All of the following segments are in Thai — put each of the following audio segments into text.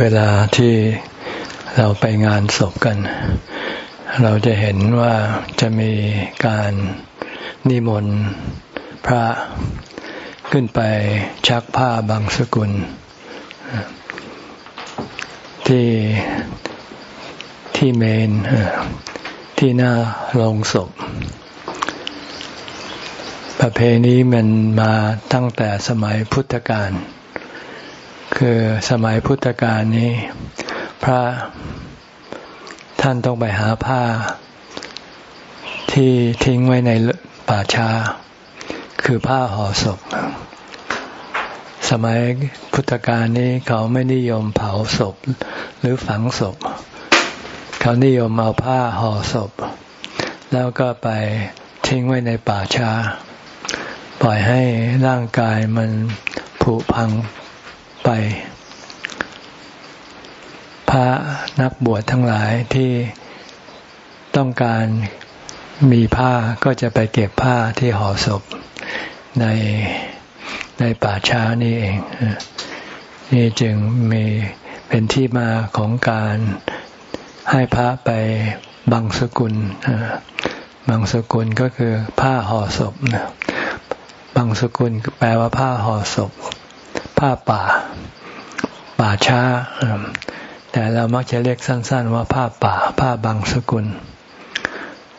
เวลาที่เราไปงานศพกัน เราจะเห็นว่าจะมีการนิมนต์พระขึ้นไปชักผ้าบางสกุล ที่ที่เมนที่หน้าโรงศพ ประเพณีมันมาตั้งแต่สมัยพุทธกาล คือสมัยพุทธกาลนี้ พระท่านต้องไปหาผ้า ที่ทิ้งไว้ในป่าช้า คือผ้าห่อศพ สมัยพุทธกาลนี้เขาไม่นิยมเผาศพหรือฝังศพ เขานิยมเอาผ้าห่อศพ แล้วก็ไปทิ้งไว้ในป่าช้า ปล่อยให้ร่างกายมันผุพัง ไป พระนักบวชทั้งหลายที่ต้องการมีผ้าก็จะไปเก็บผ้าที่ห่อศพในในป่าช้านี่เอง นี่จึงมีเป็นที่มาของการให้พระไปบังสกุลบังสกุลก็คือผ้าห่อศพบังสกุลแปลว่าผ้าห่อศพ ผ้าป่า ป่าช้า แต่เรามักจะเรียกสั้น ๆ ว่าผ้าป่า ผ้าบางสกุล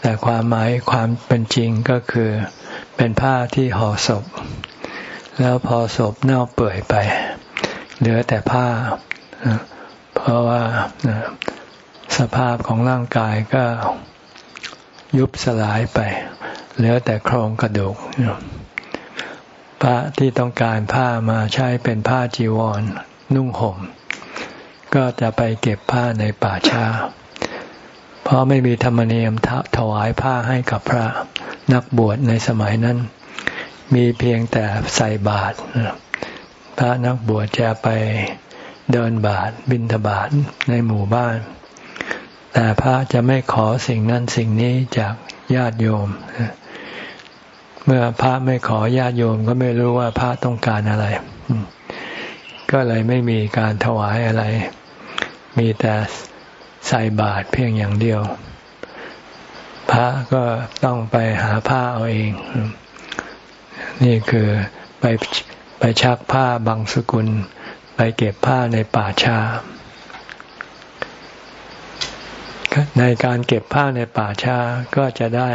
แต่ความหมายความเป็นจริงก็คือ เป็นผ้าที่ห่อศพ แล้วพอศพเน่าเปื่อยไป เหลือแต่ผ้า เพราะว่าสภาพของร่างกายก็ยุบสลายไป เหลือแต่โครงกระดูก พระที่ต้องการผ้ามาใช้เป็นผ้าจีวร นุ่งห่ม ก็จะไปเก็บผ้าในป่าช้า เพราะไม่มีธรรมเนียมถวายผ้าให้กับพระนักบวชในสมัยนั้น มีเพียงแต่ใส่บาตรพระนักบวชจะไปเดินบาตรบิณฑบาตในหมู่บ้าน แต่พระจะไม่ขอสิ่งนั้นสิ่งนี้จากญาติโยมเเมื่อพระไม่ขอญาติโยมก็ไม่รู้ว่าพระต้องการอะไร ก็เลยไม่มีการถวายอะไร มีแต่ใส่บาตรเพียงอย่างเดียว พระก็ต้องไปหาผ้าเอาเอง นี่คือไปไปชักผ้าบางสกุล ไปเก็บผ้าในป่าชาในการเก็บผ้าในป่าชาก็จะได้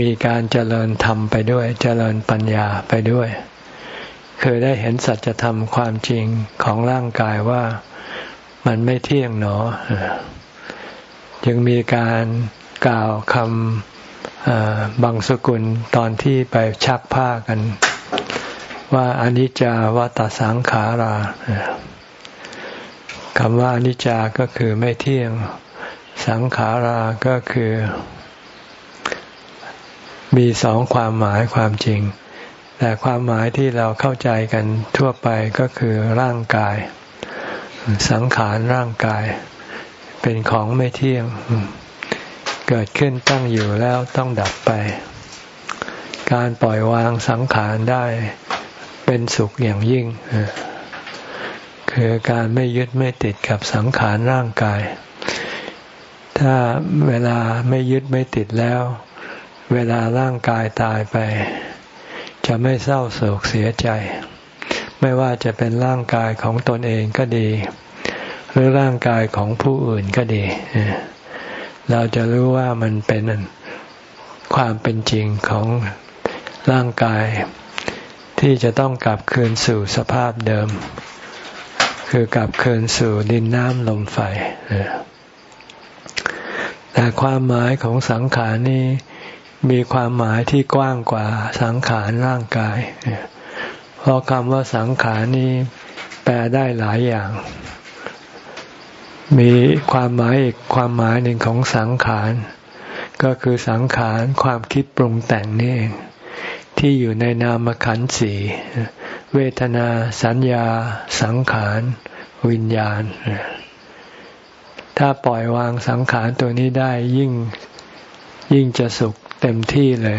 มีการเจริญธรรมไปด้วย เจริญปัญญาไปด้วย คือได้เห็นสัจธรรมความจริงของร่างกายว่ามันไม่เที่ยงหนอจึงมีการกล่าวคำบางสกุลตอนที่ไปชักผ้ากัน ว่าอนิจจาวัตสังขาราคำว่าอนิจจาก็คือไม่เที่ยง สังขาราก็คือ มีสองความหมายความจริง แต่ความหมายที่เราเข้าใจกันทั่วไปก็คือร่างกาย สังขารร่างกาย เป็นของไม่เที่ยง เกิดขึ้นตั้งอยู่แล้วต้องดับไป การปล่อยวางสังขารได้เป็นสุขอย่างยิ่ง คือการไม่ยึดไม่ติดกับสังขารร่างกาย ถ้าเวลาไม่ยึดไม่ติดแล้ว เวลาร่างกายตายไป จะไม่เศร้าโศกเสียใจ ไม่ว่าจะเป็นร่างกายของตนเองก็ดี หรือร่างกายของผู้อื่นก็ดี เราจะรู้ว่ามันเป็นความเป็นจริงของร่างกาย ที่จะต้องกลับคืนสู่สภาพเดิม คือกลับคืนสู่ดินน้ำลมไฟแต่ความหมายของสังขารนี้ มีความหมายที่กว้างกว่าสังขารร่างกาย เพราะคำว่าสังขารนี้แปลได้หลายอย่าง มีความหมายอีกความหมายหนึ่งของสังขาร ก็คือสังขารความคิดปรุงแต่งนี่เองที่อยู่ในนามขันธ์สี่เวทนา สัญญา สังขาร วิญญาณ ถ้าปล่อยวางสังขารตัวนี้ได้ยิ่งยิ่งจะสุข เต็มที่เลย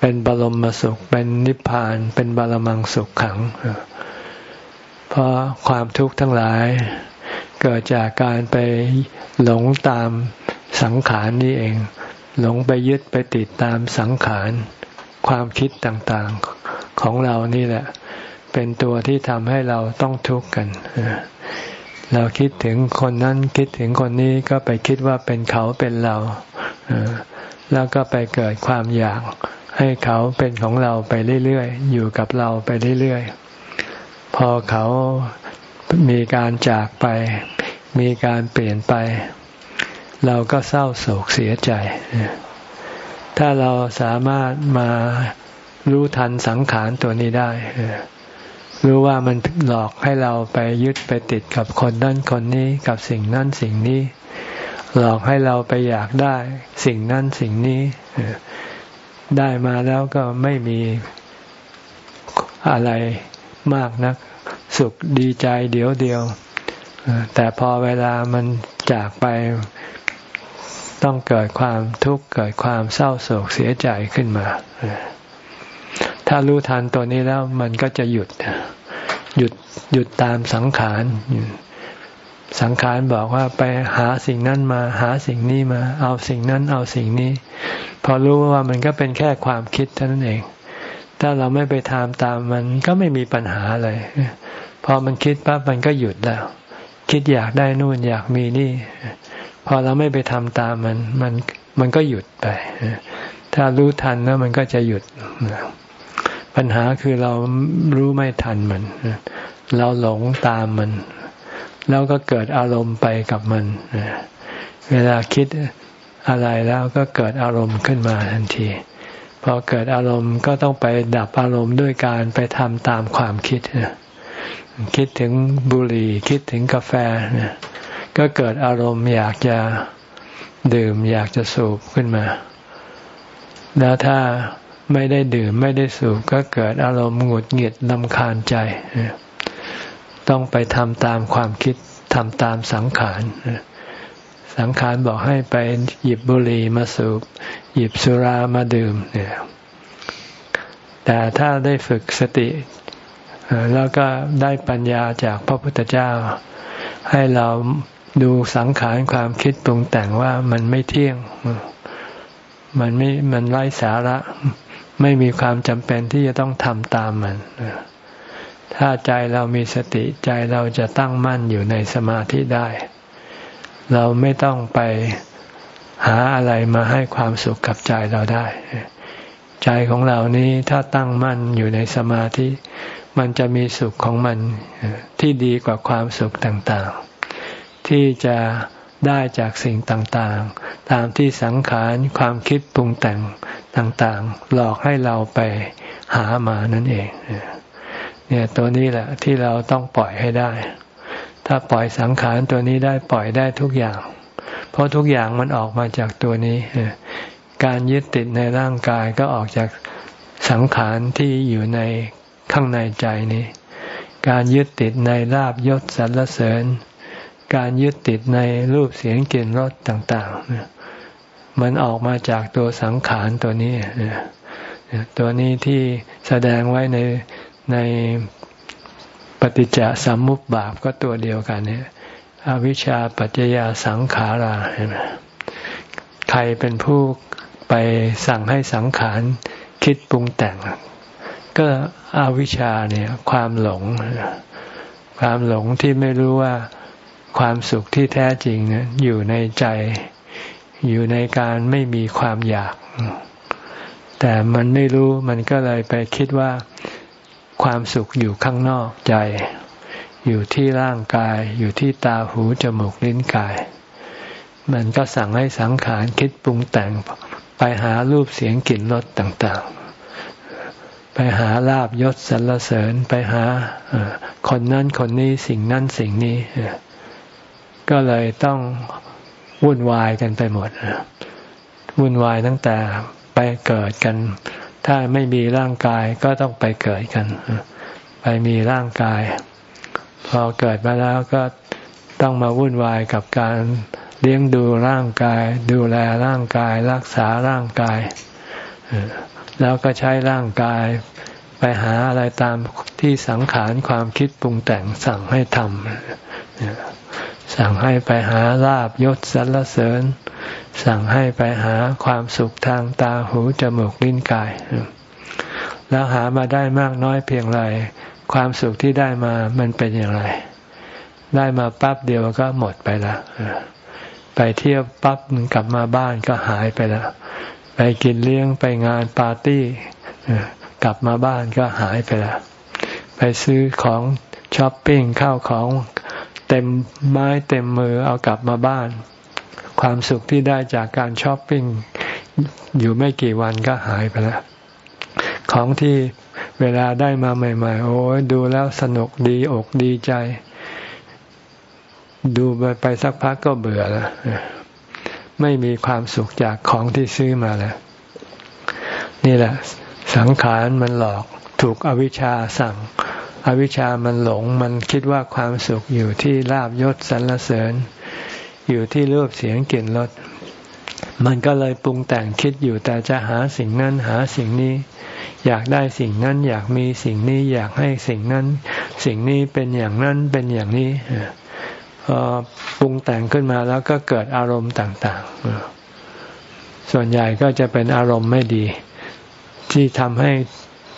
เป็นบรมสุข เป็นนิพพาน เป็นบรมังสุขขัง เพราะความทุกข์ทั้งหลาย เกิดจากการไปหลงตามสังขารนี่เอง หลงไปยึดไปติดตามสังขาร ความคิดต่างๆของเรานี่แหละ เป็นตัวที่ทำให้เราต้องทุกข์กันเราคิดถึงคนนั้นคิดถึงคนนี้ก็ไปคิดว่าเป็นเขาเป็นเรา แล้วก็ไปเกิดความอยากให้เขาเป็นของเราไปเรื่อยๆ อยู่กับเราไปเรื่อยๆ พอเขามีการจากไป มีการเปลี่ยนไป เราก็เศร้าโศกเสียใจ ถ้าเราสามารถมารู้ทันสังขารตัวนี้ได้รู้ว่ามันหลอกให้เราไปยึดไปติดกับคนนั้นคนนี้กับสิ่งนั้นสิ่งนี้ หลอกให้เราไปอยากได้ สิ่งนั้นสิ่งนี้ได้มาแล้วก็ไม่มีอะไรมากนัก สุขดีใจเดียวเดียว แต่พอเวลามันจากไปต้องเกิดความทุกข์เกิดความเศร้าโศกเสียใจขึ้นมา ถ้ารู้ทันตัวนี้แล้วมันก็จะหยุด หยุดหยุดตามสังขาร สังขารบอกว่าไปหาสิ่งนั้นมา หาสิ่งนี้มา เอาสิ่งนั้นเอาสิ่งนี้ พอรู้ว่ามันก็เป็นแค่ความคิดเท่านั้นเอง ถ้าเราไม่ไปทำตามมันก็ไม่มีปัญหาเลยพอมันคิดปั๊บมันก็หยุดแล้ว คิดอยากได้นู่นอยากมีนี่ พอเราไม่ไปทำตามมันมันมันก็หยุดไป ถ้ารู้ทันแล้วมันก็จะหยุด ปัญหาคือเรารู้ไม่ทันมัน เราหลงตามมัน แล้วก็เกิดอารมณ์ไปกับมัน เวลาคิดอะไรแล้วก็เกิดอารมณ์ขึ้นมาทันทีพอเกิดอารมณ์ก็ต้องไปดับอารมณ์ด้วยการไปทำตามความคิด คิดถึงบุหรี่คิดถึงกาแฟก็เกิดอารมณ์อยากจะดื่มอยากจะสูบขึ้นมา แล้วถ้าไม่ได้ดื่มไม่ได้สูบก็เกิดอารมณ์หงุดหงิดลำคาญใจ ต้องไปทำตามความคิดทำตามสังขาร สังขารบอกให้ไปหยิบบุหรี่มาสูบ หยิบสุรามาดื่มเนี่ยแต่ถ้าได้ฝึกสติแล้วก็ได้ปัญญาจากพระพุทธเจ้า ให้เราดูสังขารความคิดปรุงแต่งว่ามันไม่เที่ยง มันไม่มันไร้สาระ ไม่มีความจำเป็นที่จะต้องทำตามมัน ถ้าใจเรามีสติใจเราจะตั้งมั่นอยู่ในสมาธิได้ เราไม่ต้องไปหาอะไรมาให้ความสุขกับใจเราได้ ใจของเรานี้ถ้าตั้งมั่นอยู่ในสมาธิ มันจะมีสุขของมันที่ดีกว่าความสุขต่างๆ ที่จะได้จากสิ่งต่างๆ ตามที่สังขารความคิดปรุงแต่งต่างๆ หลอกให้เราไปหามานั่นเอง เนี่ยตัวนี้แหละที่เราต้องปล่อยให้ได้ ถ้าปล่อยสังขารตัวนี้ได้ปล่อยได้ทุกอย่าง เพราะทุกอย่างมันออกมาจากตัวนี้ การยึดติดในร่างกายก็ออกจากสังขารที่อยู่ในข้างในใจนี้ การยึดติดในลาบยศสรรเสริญ การยึดติดในรูปเสียงกลิ่นรสต่างๆ มันออกมาจากตัวสังขารตัวนี้ ตัวนี้ที่แสดงไว้ใน ในปฏิจจสมมุปบาปก็ตัวเดียวกันเนี่ยอวิชชาปัจจยาสังขาราเห็นไหมใครเป็นผู้ไปสั่งให้สังขารคิดปรุงแต่ง ก็อวิชชาเนี่ย ความหลง ความหลงที่ไม่รู้ว่าความสุขที่แท้จริงอยู่ในใจ อยู่ในการไม่มีความอยาก แต่มันไม่รู้มันก็เลยไปคิดว่า ความสุขอยู่ข้างนอกใจ อยู่ที่ร่างกาย อยู่ที่ตาหูจมูกลิ้นกาย มันก็สั่งให้สังขารคิดปรุงแต่งไปหารูปเสียงกลิ่นรสต่างๆ ไปหาลาบยศสรรเสริญไปหาคนนั้นคนนี้สิ่งนั้นสิ่งนี้ ก็เลยต้องวุ่นวายกันไปหมดวุ่นวายตั้งแต่ไปเกิดกัน ถ้าไม่มีร่างกายก็ต้องไปเกิดกัน ไปมีร่างกาย พอเกิดมาแล้วก็ต้องมาวุ่นวายกับการเลี้ยงดูร่างกาย ดูแลร่างกาย รักษาร่างกาย แล้วก็ใช้ร่างกายไปหาอะไรตามที่สังขารความคิดปรุงแต่งสั่งให้ทำ สั่งให้ไปหาลาบยศสรรเสริญ สั่งให้ไปหาความสุขทางตาหูจมูกลิ้นกาย แล้วหามาได้มากน้อยเพียงไร ความสุขที่ได้มามันเป็นอย่างไร ได้มาปั๊บเดียวก็หมดไปละไปเที่ยวปั๊บกลับมาบ้านก็หายไปละไปกินเลี้ยงไปงานปาร์ตี้กลับมาบ้านก็หายไปละไปซื้อของช้อปปิ้งข้าวของ เต็มไม้เต็มมือเอากลับมาบ้าน ความสุขที่ได้จากการช้อปปิ้งอยู่ไม่กี่วันก็หายไปแล้ว ของที่เวลาได้มาใหม่ ๆ โอ้ยดูแล้วสนุกดีอกดีใจ ดูไปไปสักพักก็เบื่อแล้วไม่มีความสุขจากของที่ซื้อมาแล้วนี่แหละ สังขารมันหลอกถูกอวิชชาสั่ง อวิชชามันหลงมันคิดว่าความสุขอยู่ที่ลาบยศสรรเสริญ อยู่ที่รูปเสียงกลิ่นรสมันก็เลยปรุงแต่งคิดอยู่แต่จะหาสิ่งนั้นหาสิ่งนี้ อยากได้สิ่งนั้น อยากมีสิ่งนี้อยากให้สิ่งนั้น สิ่งนี้เป็นอย่างนั้นเป็นอย่างนี้พอปรุงแต่งขึ้นมาแล้วก็เกิดอารมณ์ต่าง ๆ ส่วนใหญ่ก็จะเป็นอารมณ์ไม่ดี ที่ทำให้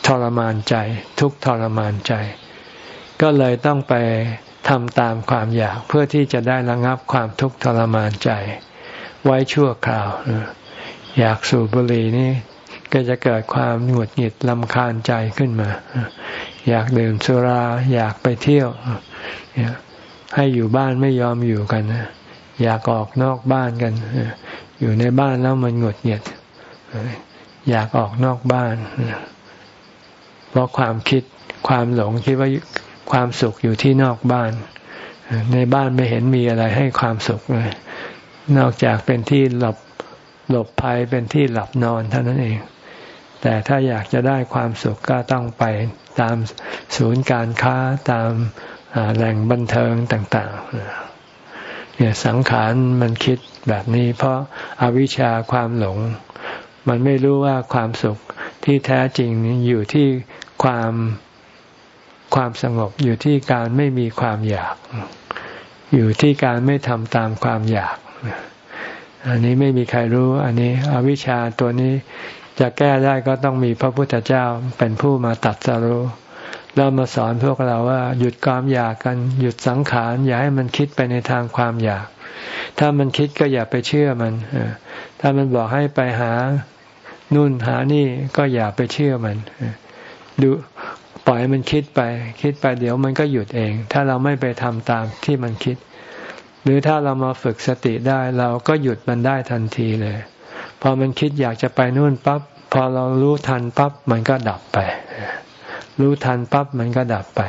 ทรมานใจ ทุกทรมานใจ ก็เลยต้องไปทำตามความอยากเพื่อที่จะได้ระงับความทุกข์ทรมานใจ ไว้ชั่วคราว อยากสูบบุหรี่นี่ก็จะเกิดความหงุดหงิดลำคาญใจขึ้นมา อยากดื่มสุราอยากไปเที่ยว ให้อยู่บ้านไม่ยอมอยู่กัน อยากออกนอกบ้านกัน อยู่ในบ้านแล้วมันหงุดหงิด อยากออกนอกบ้าน ราะความคิดความหลงคิดว่าความสุขอยู่ที่นอกบ้าน ในบ้านไม่เห็นมีอะไรให้ความสุขเลย นอกจากเป็นที่หลบหลบภัยเป็นที่หลับนอนเท่านั้นเอง แต่ถ้าอยากจะได้ความสุขก็ต้องไปตามศูนย์การค้าตามแหล่งบันเทิงต่าง ๆ เนี่ยสังขารมันคิดแบบนี้เพราะอาวิชชาความหลง มันไม่รู้ว่าความสุขที่แท้จริงอยู่ที่ ความความสงบอยู่ที่การไม่มีความอยาก อยู่ที่การไม่ทำตามความอยาก อันนี้ไม่มีใครรู้ อันนี้อวิชชาตัวนี้จะแก้ได้ก็ต้องมีพระพุทธเจ้าเป็นผู้มาตัดสรู้แล้วมาสอนพวกเราว่า หยุดความอยากกัน หยุดสังขาร อย่าให้มันคิดไปในทางความอยาก ถ้ามันคิดก็อย่าไปเชื่อมันถ้ามันบอกให้ไปหานู่นหานี่ก็อย่าไปเชื่อมัน ดูปล่อยมันคิดไป คิดไปเดี๋ยวมันก็หยุดเอง ถ้าเราไม่ไปทำตามที่มันคิด หรือถ้าเรามาฝึกสติได้เราก็หยุดมันได้ทันทีเลย พอมันคิดอยากจะไปนู่นปั๊บพอเรารู้ทันปั๊บมันก็ดับไป รู้ทันปั๊บมันก็ดับไป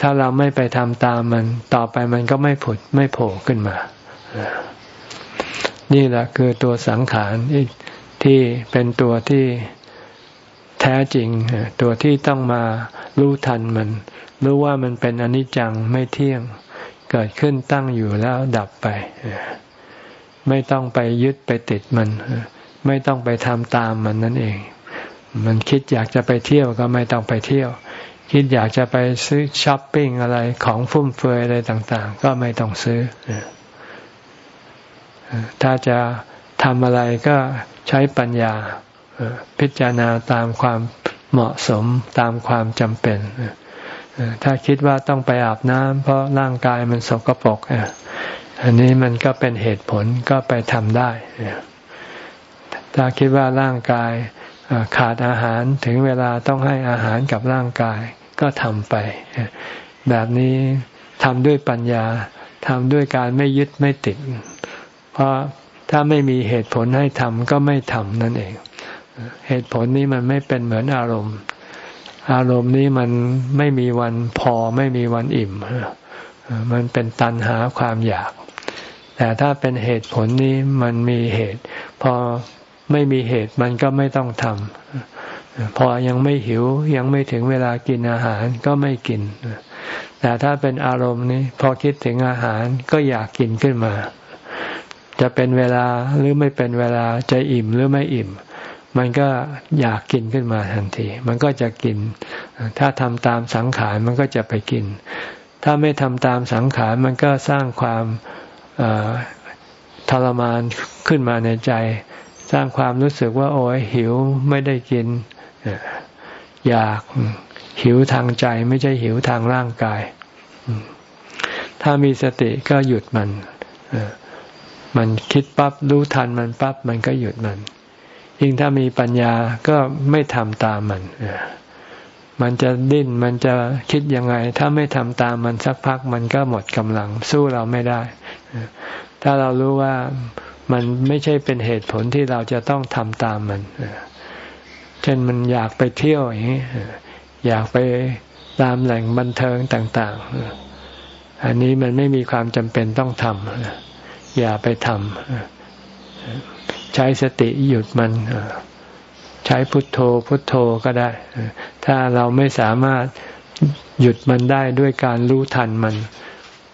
ถ้าเราไม่ไปทำตามมัน ต่อไปมันก็ไม่ผุดไม่โผล่ขึ้นมา นี่แหละคือตัวสังขารที่เป็นตัวที่ แท้จริง ตัวที่ต้องมารู้ทันมัน รู้ว่ามันเป็นอนิจจังไม่เที่ยง เกิดขึ้นตั้งอยู่แล้วดับไป ไม่ต้องไปยึดไปติดมัน ไม่ต้องไปทำตามมันนั่นเอง มันคิดอยากจะไปเที่ยวก็ไม่ต้องไปเที่ยว คิดอยากจะไปซื้อช้อปปิ้งอะไรของฟุ่มเฟือยอะไรต่าง ๆ ก็ไม่ต้องซื้อ ถ้าจะทำอะไรก็ใช้ปัญญา พิจารณาตามความเหมาะสมตามความจำเป็น ถ้าคิดว่าต้องไปอาบน้ำเพราะร่างกายมันสกปรกอันนี้มันก็เป็นเหตุผลก็ไปทำได้ ถ้าคิดว่าร่างกายขาดอาหารถึงเวลาต้องให้อาหารกับร่างกายก็ทำไป แบบนี้ทำด้วยปัญญาทำด้วยการไม่ยึดไม่ติด เพราะถ้าไม่มีเหตุผลให้ทำก็ไม่ทำนั่นเอง เหตุผลนี้มันไม่เป็นเหมือนอารมณ์ อารมณ์นี้มันไม่มีวันพอไม่มีวันอิ่ม มันเป็นตันหาความอยาก แต่ถ้าเป็นเหตุผลนี้มันมีเหตุ พอไม่มีเหตุมันก็ไม่ต้องทำพอยังไม่หิวยังไม่ถึงเวลากินอาหารก็ไม่กิน แต่ถ้าเป็นอารมณ์นี้ พอคิดถึงอาหารก็อยากกินขึ้นมา จะเป็นเวลาหรือไม่เป็นเวลาจะอิ่มหรือไม่อิ่ม มันก็อยากกินขึ้นมาทันที มันก็จะกิน ถ้าทำตามสังขารมันก็จะไปกิน ถ้าไม่ทำตามสังขารมันก็สร้างความทรมานขึ้นมาในใจ สร้างความรู้สึกว่า โอ้ยหิวไม่ได้กิน อยากหิวทางใจไม่ใช่หิวทางร่างกาย ถ้ามีสติก็หยุดมัน มันคิดปั๊บรู้ทันมันปั๊บมันก็หยุดมัน ยิ่งถ้ามีปัญญาก็ไม่ทำตามมัน มันจะดิ้นมันจะคิดยังไง ถ้าไม่ทำตามมันสักพักมันก็หมดกำลังสู้เราไม่ได้ ถ้าเรารู้ว่ามันไม่ใช่เป็นเหตุผลที่เราจะต้องทำตามมัน เช่นมันอยากไปเที่ยวอย่างนี้ อยากไปตามแหล่งบันเทิงต่าง ๆ อันนี้มันไม่มีความจำเป็นต้องทำอย่าไปทำ ใช้สติหยุดมันใช้พุทโธพุทโธก็ได้ ถ้าเราไม่สามารถหยุดมันได้ด้วยการรู้ทันมัน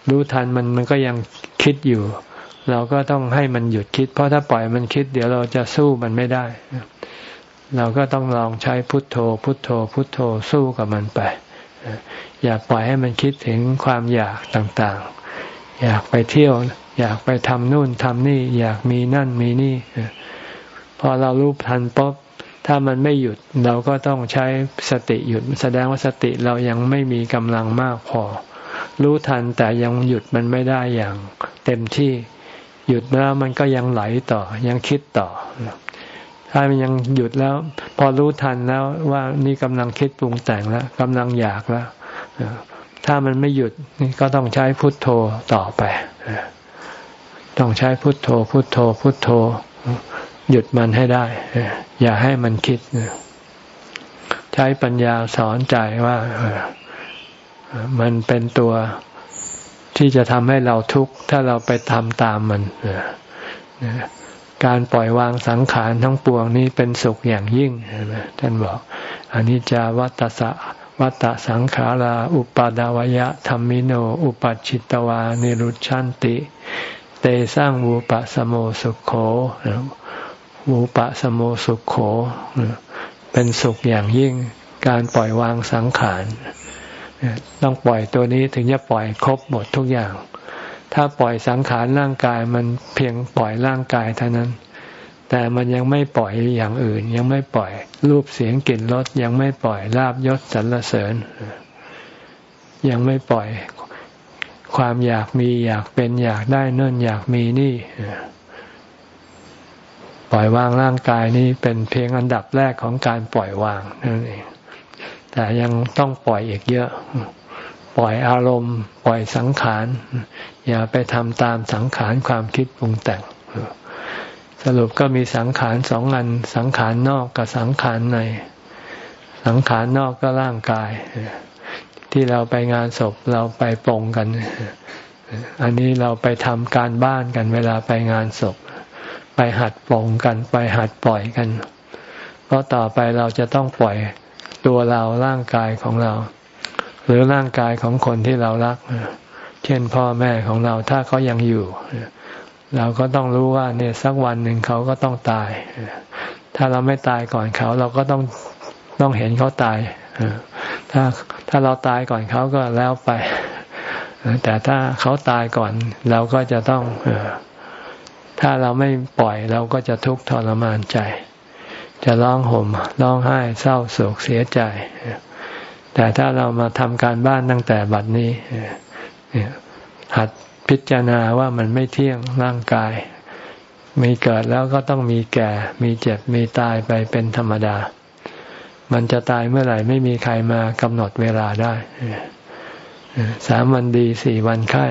รู้ทันมันมันก็ยังคิดอยู่ เราก็ต้องให้มันหยุดคิด เพราะถ้าปล่อยมันคิด เดี๋ยวเราจะสู้มันไม่ได้ เราก็ต้องลองใช้พุทโธ พุทโธ พุทโธสู้กับมันไป อย่าปล่อยให้มันคิดถึงความอยากต่างๆ อยากไปเที่ยว อยากไปทำนู่นทำนี่ อยากมีนั่นมีนี่ พอเรารู้ทันปุ๊บถ้ามันไม่หยุดเราก็ต้องใช้สติหยุด แสดงว่าสติเรายังไม่มีกำลังมากพอ รู้ทันแต่ยังหยุดมันไม่ได้อย่าง เต็มที่หยุดแล้วมันก็ยังไหลต่อยังคิดต่อ ถ้ามันยังหยุดแล้ว พอรู้ทันแล้วว่านี่กำลังคิดปรุงแต่งแล้วกำลังอยากแล้วถ้ามันไม่หยุดนี่ก็ต้องใช้พุทโธต่อไป ต้องใช้พุทโธ พุทโธ พุทโธ หยุดมันให้ได้ อย่าให้มันคิด ใช้ปัญญาสอนใจว่ามันเป็นตัวที่จะทำให้เราทุกข์ ถ้าเราไปทำตามมันการปล่อยวางสังขารทั้งปวงนี้เป็นสุขอย่างยิ่งท่านบอกอันนี้จาวัตสะวัตสังขารา อุปาดาวยะธรรมิโน อุปัชิตวา นิรุชันติ เตสร้างวูปะสโมสุขโขวูปะสโมสุขโข เป็นสุขอย่างยิ่งการปล่อยวางสังขาร ต้องปล่อยตัวนี้ถึงจะปล่อยครบหมดทุกอย่าง ถ้าปล่อยสังขารร่างกายมันเพียงปล่อยร่างกายเท่านั้น แต่มันยังไม่ปล่อยอย่างอื่น ยังไม่ปล่อยรูปเสียงกลิ่นรสยังไม่ปล่อยลาบยศสรรเสริญ ยังไม่ปล่อย ความอยากมีอยากเป็นอยากได้นื่นอยากมีนี่ ปล่อยวางร่างกายนี้เป็นเพียงอันดับแรกของการปล่อยวางนั่นเอง แต่ยังต้องปล่อยอีกเยอะ ปล่อยอารมณ์ ปล่อยสังขาร อย่าไปทำตามสังขารความคิดปรุงแต่งสรุปก็มีสังขารสองอัน สังขารนอกกับสังขารใน สังขารนอกก็ร่างกาย ที่เราไปงานศพเราไปปรงกัน อันนี้เราไปทำการบ้านกันเวลาไปงานศพ ไปหัดปงกัน ไปหัดปล่อยกัน เพราะต่อไปเราจะต้องปล่อยตัวเราร่างกายของเรา หรือร่างกายของคนที่เรารัก เช่นพ่อแม่ของเราถ้าเขายังอยู่ เราก็ต้องรู้ว่าเนี่ยสักวันหนึ่งเขาก็ต้องตาย ถ้าเราไม่ตายก่อนเขา เราก็ต้องต้องเห็นเขาตาย ถ้าถ้าเราตายก่อนเขาก็แล้วไป แต่ถ้าเขาตายก่อน เราก็จะต้องถ้าเราไม่ปล่อยเราก็จะทุกข์ทรมานใจ จะร้องห่มร้องไห้เศร้าโศกเสียใจ แต่ถ้าเรามาทำการบ้านตั้งแต่บัดนี้หัดพิจารณาว่ามันไม่เที่ยงร่างกาย มีเกิดแล้วก็ต้องมีแก่ มีเจ็บมีตายไปเป็นธรรมดา มันจะตายเมื่อไหร่ไม่มีใครมากำหนดเวลาได้สามวันดีสี่วันไข้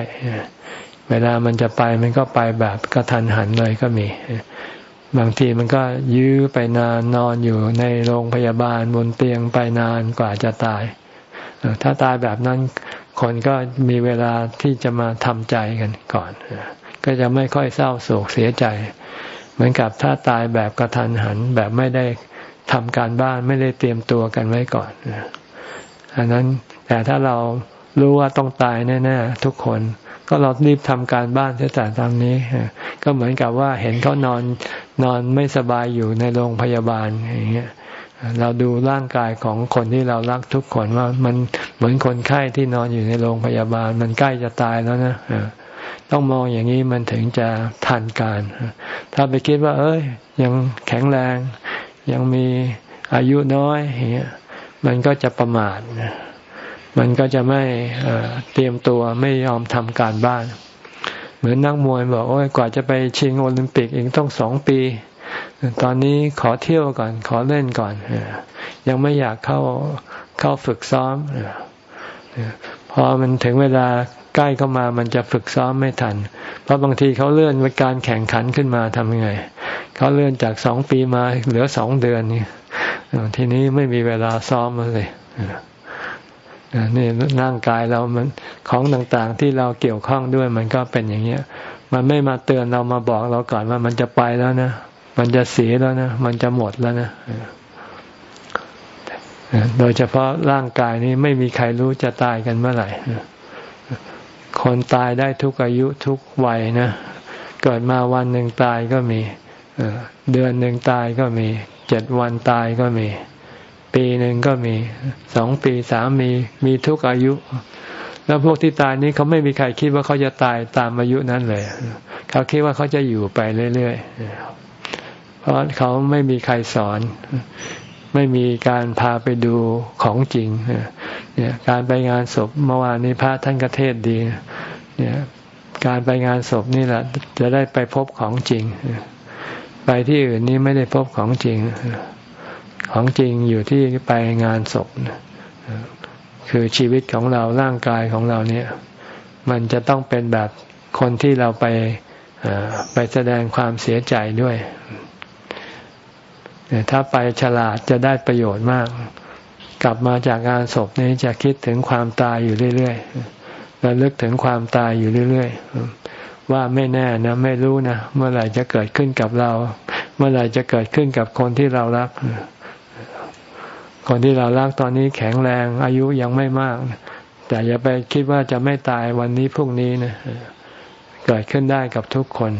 เวลามันจะไปมันก็ไปแบบกระทันหันเลยก็มี บางทีมันก็ยื้อไปนานนอนอยู่ในโรงพยาบาลบนเตียงไปนานกว่าจะตาย ถ้าตายแบบนั้นคนก็มีเวลาที่จะมาทำใจกันก่อน ก็จะไม่ค่อยเศร้าโศกเสียใจ เหมือนกับถ้าตายแบบกระทันหันแบบไม่ได้ ทำการบ้านไม่ได้เตรียมตัวกันไว้ก่อนอันนั้นแต่ถ้าเรารู้ว่าต้องตายแน่ๆทุกคน ก็เรารีบทำการบ้านเสียแต่ตอนนี้ ก็เหมือนกับว่าเห็นเขานอนนอนไม่สบายอยู่ในโรงพยาบาลอย่างเงี้ยเราดูร่างกายของคนที่เรารักทุกคนว่ามันเหมือนคนไข้ที่นอนอยู่ในโรงพยาบาล มันใกล้จะตายแล้วนะต้องมองอย่างนี้มันถึงจะทันการ ถ้าไปคิดว่า เอ้ย ยังแข็งแรง ยังมีอายุน้อยเงี้ยมันก็จะประมาทมันก็จะไม่เตรียมตัวไม่ยอมทำการบ้าน เหมือนนักมวยบอกโอ้ยกว่าจะไปชิงโอลิมปิกอีกต้องสองปี ตอนนี้ขอเที่ยวก่อนขอเล่นก่อน ยังไม่อยากเข้าเข้าฝึกซ้อมพอมันถึงเวลา ใกล้เข้ามามันจะฝึกซ้อมไม่ทัน เพราะบางทีเขาเลื่อนการแข่งขันขึ้นมาทำยังไงเขาเลื่อนจากสองปีมาเหลือสองเดือนนี่ทีนี้ไม่มีเวลาซ้อมเลยนี่ร่างกายเรามันของต่างๆที่เราเกี่ยวข้องด้วยมันก็เป็นอย่างเงี้ย มันไม่มาเตือนเรามาบอกเราก่อนว่ามันจะไปแล้วนะ มันจะเสียแล้วนะ มันจะหมดแล้วนะโดยเฉพาะร่างกายนี้ไม่มีใครรู้จะตายกันเมื่อไหร่ คนตายได้ทุกอายุทุกวัยนะ เกิดมาวันหนึ่งตายก็มีเดือนหนึ่งตายก็มี เจ็ดวันตายก็มี ปีหนึ่งก็มีสองปีสามมีมีทุกอายุ แล้วพวกที่ตายนี้เขาไม่มีใครคิดว่าเขาจะตายตามอายุนั้นเลย เขาคิดว่าเขาจะอยู่ไปเรื่อยๆเพราะเขาไม่มีใครสอน ไม่มีการพาไปดูของจริงเนี่ยการไปงานศพเมื่อวานนี้พระท่านกเทศดีเนี่ยการไปงานศพนี่แหละ จะได้ไปพบของจริง ไปที่อื่นนี้ไม่ได้พบของจริง ของจริงอยู่ที่ไปงานศพคือชีวิตของเราร่างกายของเราเนี่ย มันจะต้องเป็นแบบคนที่เราไปไปแสดงความเสียใจด้วย ถ้าไปฉลาดจะได้ประโยชน์มาก กลับมาจากงานศพนี้จะคิดถึงความตายอยู่เรื่อยๆระลึกถึงความตายอยู่เรื่อยๆว่าไม่แน่นะ ไม่รู้นะ เมื่อไหร่จะเกิดขึ้นกับเรา เมื่อไหร่จะเกิดขึ้นกับคนที่เรารัก คนที่เรารักตอนนี้แข็งแรง อายุยังไม่มาก แต่อย่าไปคิดว่าจะไม่ตายวันนี้พรุ่งนี้นะเกิดขึ้นได้กับทุกคน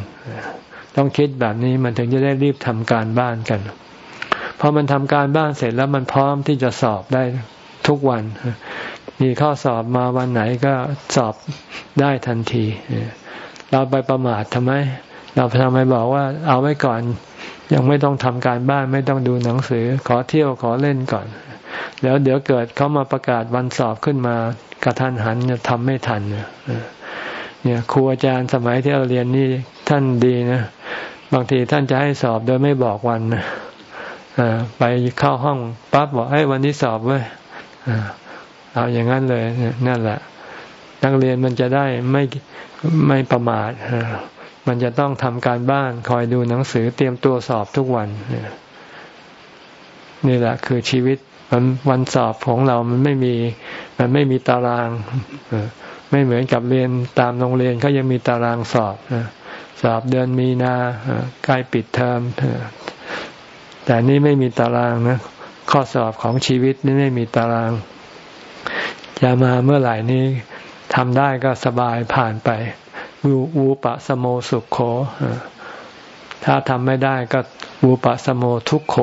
ต้องคิดแบบนี้มันถึงจะได้รีบทำการบ้านกัน พอมันทำการบ้านเสร็จแล้วมันพร้อมที่จะสอบได้ทุกวัน มีข้อสอบมาวันไหนก็สอบได้ทันที เราไปประมาททำไม เราทำไมบอกว่าเอาไว้ก่อน ยังไม่ต้องทำการบ้านไม่ต้องดูหนังสือ ขอเที่ยวขอเล่นก่อน แล้วเดี๋ยวเกิดเขามาประกาศวันสอบขึ้นมากระทันหันจะทำไม่ทันเนี่ยครูอาจารย์สมัยที่เราเรียนนี่ท่านดีนะ บางทีท่านจะให้สอบโดยไม่บอกวันนะ ไปเข้าห้องปั๊บบอกให้วันนี้สอบเว้ยเอาอย่างนั้นเลยนั่นแหละ นักเรียนมันจะได้ไม่ไม่ประมาทมันจะต้องทำการบ้านคอยดูหนังสือเตรียมตัวสอบทุกวันนี่แหละ คือชีวิตมันวันสอบของเรามันไม่มี มันไม่มีตารางไม่เหมือนกับเรียนตามโรงเรียนเขายังมีตารางสอบสอบเดือนมีนาใกล้ปิดเทอม แต่นี่ไม่มีตารางนะ ข้อสอบของชีวิตนี่ไม่มีตาราง จะมาเมื่อไหร่นี้ทำได้ก็สบายผ่านไปวูวูปะสโมสุขโข ถ้าทำไม่ได้ก็วูปะสโมทุกโข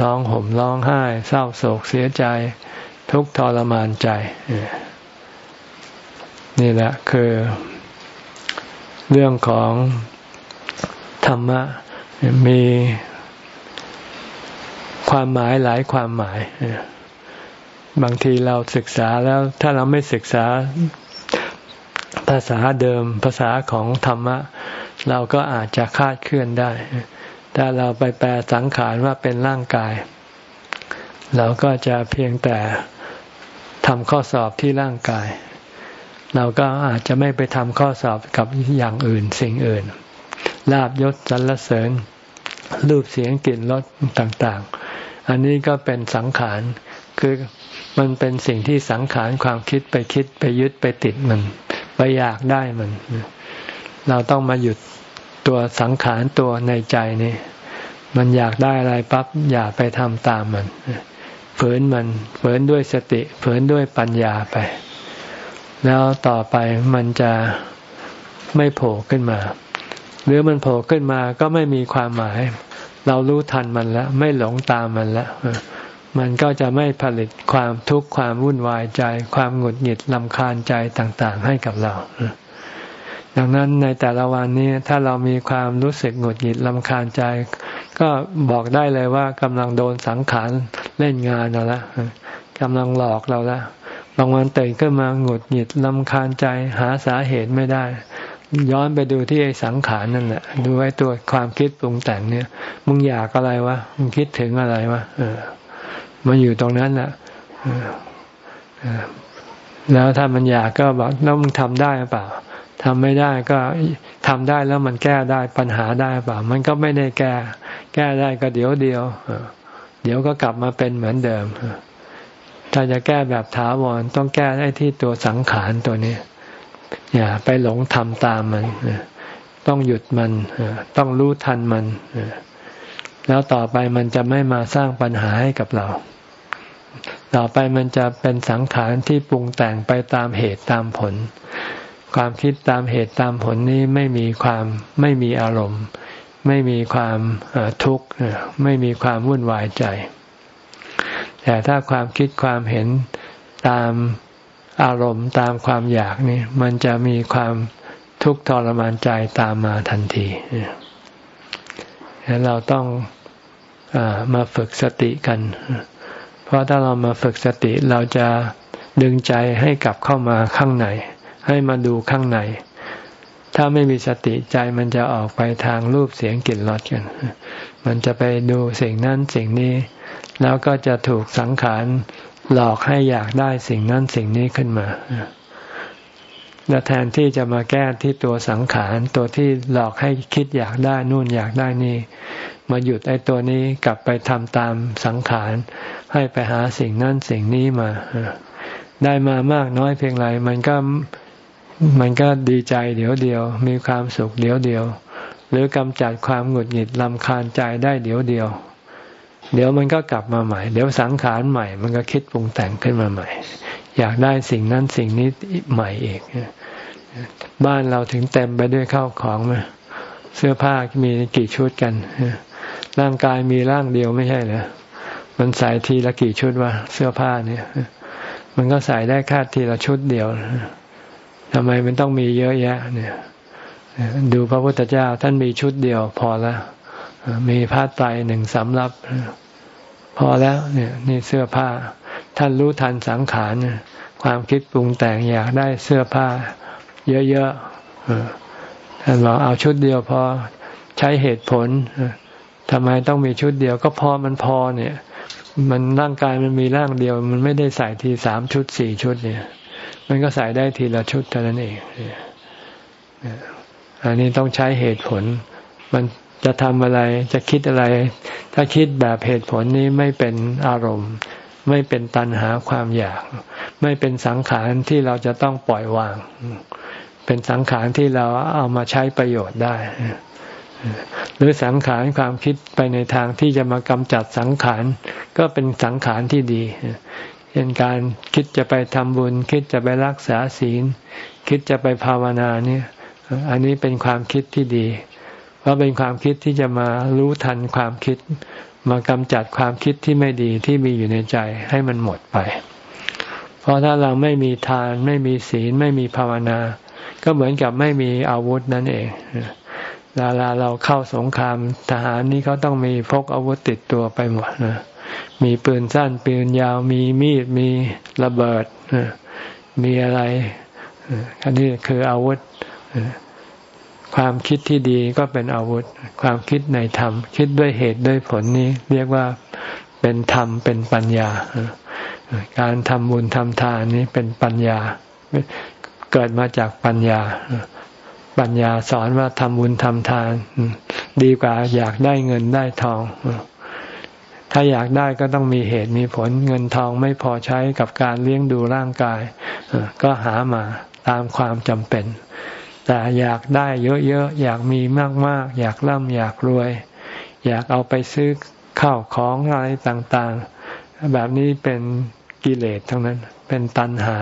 ร้องห่มร้องไห้ เศร้าโศกเสียใจ ทุกทรมานใจ นี่แหละคือ เรื่องของธรรมะ มี ความหมายหลายความหมาย บางทีเราศึกษาแล้วถ้าเราไม่ศึกษาภาษาเดิมภาษาของธรรมะ เราก็อาจจะคาดเคลื่อนได้ ถ้าเราไปแปลสังขารว่าเป็นร่างกาย เราก็จะเพียงแต่ทำข้อสอบที่ร่างกาย เราก็อาจจะไม่ไปทำข้อสอบกับอย่างอื่นสิ่งอื่นลาบยศสรรเสริญรูปเสียงกลิ่นรสต่างๆ อันนี้ก็เป็นสังขาร คือมันเป็นสิ่งที่สังขารความคิดไปคิดไปยึดไปติดมัน ไปอยากได้มัน เราต้องมาหยุดตัวสังขารตัวในใจนี่ มันอยากได้อะไรปั๊บอย่าไปทำตามมันฝืนมันฝืนด้วยสติฝืนด้วยปัญญาไป แล้วต่อไปมันจะไม่โผล่ขึ้นมา หรือมันโผล่ขึ้นมาก็ไม่มีความหมาย เรารู้ทันมันแล้ว ไม่หลงตามมันแล้วมันก็จะไม่ผลิตความทุกข์ความวุ่นวายใจ ความหงุดหงิดลำคาญใจต่างๆ ให้กับเรา ดังนั้นในแต่ละวันนี้ถ้าเรามีความรู้สึกหงุดหงิดลำคาญใจ ก็บอกได้เลยว่ากำลังโดนสังขารเล่นงานเราละกำลังหลอกเราละบางวันตื่นขึ้นมาหงุดหงิดลำคาญใจ หาสาเหตุไม่ได้ ย้อนไปดูที่ไอ้สังขารนั่นแหละดูไอ้ตัวความคิดปรุงแต่งเนี่ย มึงอยากอะไรวะมึงคิดถึงอะไรวะเออ มันอยู่ตรงนั้นแหละแล้วถ้ามันอยากก็บอกแล้วมึงทำได้หรือเปล่าทำไม่ได้ก็ทำได้แล้วมันแก้ได้ปัญหาได้เปล่า มันก็ไม่ได้แก้ แก้ได้ก็เดี๋ยวเดียวเดี๋ยวก็กลับมาเป็นเหมือนเดิมถ้าจะแก้แบบถาวรต้องแก้ได้ที่ตัวสังขารตัวนี้ อย่าไปหลงทำตามมัน ต้องหยุดมัน ต้องรู้ทันมัน แล้วต่อไปมันจะไม่มาสร้างปัญหาให้กับเรา ต่อไปมันจะเป็นสังขารที่ปรุงแต่งไปตามเหตุตามผล ความคิดตามเหตุตามผลนี้ไม่มีความไม่มีอารมณ์ ไม่มีความทุกข์ไม่มีความวุ่นวายใจ แต่ถ้าความคิดความเห็นตาม อารมณ์ตามความอยากนี่มันจะมีความทุกข์ทรมานใจตามมาทันทีเราต้องมาฝึกสติกัน เพราะถ้าเรามาฝึกสติเราจะดึงใจให้กลับเข้ามาข้างใน ให้มาดูข้างใน ถ้าไม่มีสติใจมันจะออกไปทางรูปเสียงกลิ่นรสกัน มันจะไปดูสิ่งนั้นสิ่งนี้ แล้วก็จะถูกสังขาร หลอกให้อยากได้สิ่งนั้นสิ่งนี้ขึ้นมาและแทนที่จะมาแก้ที่ตัวสังขารตัวที่หลอกให้คิดอยากได้นู่นอยากได้นี่ มาหยุดไอ้ตัวนี้กลับไปทำตามสังขาร ให้ไปหาสิ่งนั้นสิ่งนี้มา ได้มามากน้อยเพียงไรมันก็มันก็ดีใจเดี๋ยวเดียว มีความสุขเดี๋ยวเดียว หรือกำจัดความหงุดหงิดลำคาญใจได้เดี๋ยวเดียว เดี๋ยวมันก็กลับมาใหม่ เดี๋ยวสังขารใหม่ มันก็คิดปรุงแต่งขึ้นมาใหม่ อยากได้สิ่งนั้นสิ่งนี้ใหม่อีกบ้านเราถึงเต็มไปด้วยข้าวของมาเสื้อผ้ามีกี่ชุดกันร่างกายมีร่างเดียวไม่ใช่เหรอมันใส่ทีละกี่ชุดวะเสื้อผ้าเนี่ย มันก็ใส่ได้แค่ทีละชุดเดียวทำไมมันต้องมีเยอะแยะ เนี่ย ดูพระพุทธเจ้าท่านมีชุดเดียวพอแล้ว มีผ้าไตรหนึ่งสำรับพอแล้วเนี่ยนี่เสื้อผ้า ท่านรู้ทันสังขารความคิดปรุงแต่งอยากได้เสื้อผ้า เยอะๆท่านบอกเอาชุดเดียวพอใช้เหตุผลทำไมต้องมีชุดเดียว ก็พอมันพอเนี่ย มันร่างกายมันมีร่างเดียว มันไม่ได้ใส่ทีสามชุดสี่ชุดเนี่ย มันก็ใส่ได้ทีละชุดเท่านั้นเองอันนี้ต้องใช้เหตุผล มัน จะทำอะไรจะคิดอะไร ถ้าคิดแบบเหตุผลนี้ไม่เป็นอารมณ์ ไม่เป็นตัณหาความอยาก ไม่เป็นสังขารที่เราจะต้องปล่อยวาง เป็นสังขารที่เราเอามาใช้ประโยชน์ได้ หรือสังขารความคิดไปในทางที่จะมากำจัดสังขาร ก็เป็นสังขารที่ดีเช่นการคิดจะไปทำบุญ คิดจะไปรักษาศีล คิดจะไปภาวนาเนี่ย อันนี้เป็นความคิดที่ดี ราะเป็นความคิดที่จะมารู้ทันความคิด มากำจัดความคิดที่ไม่ดีที่มีอยู่ในใจให้มันหมดไป เพราะถ้าเราไม่มีทานไม่มีศีลไม่มีภาวนา ก็เหมือนกับไม่มีอาวุธนั่นเองเวลาเราเข้าสงครามทหารนี่เขาต้องมีพกอาวุธติดตัวไปหมดนะมีปืนสั้นปืนยาวมีมีดมีระเบิดมีอะไรอันนี้คืออาวุธ ความคิดที่ดีก็เป็นอาวุธ ความคิดในธรรม คิดด้วยเหตุด้วยผลนี้เรียกว่าเป็นธรรมเป็นปัญญา การทำบุญทำทานนี้เป็นปัญญา เกิดมาจากปัญญา ปัญญาสอนว่าทำบุญทำทาน ดีกว่าอยากได้เงินได้ทอง ถ้าอยากได้ก็ต้องมีเหตุมีผลเงินทองไม่พอใช้กับการเลี้ยงดูร่างกาย ก็หามาตามความจำเป็น แต่อยากได้เยอะๆ อยากมีมากๆ อยากร่ำอยากรวย อยากเอาไปซื้อข้าวของอะไรต่างๆ แบบนี้เป็นกิเลสทั้งนั้น เป็นตัณหา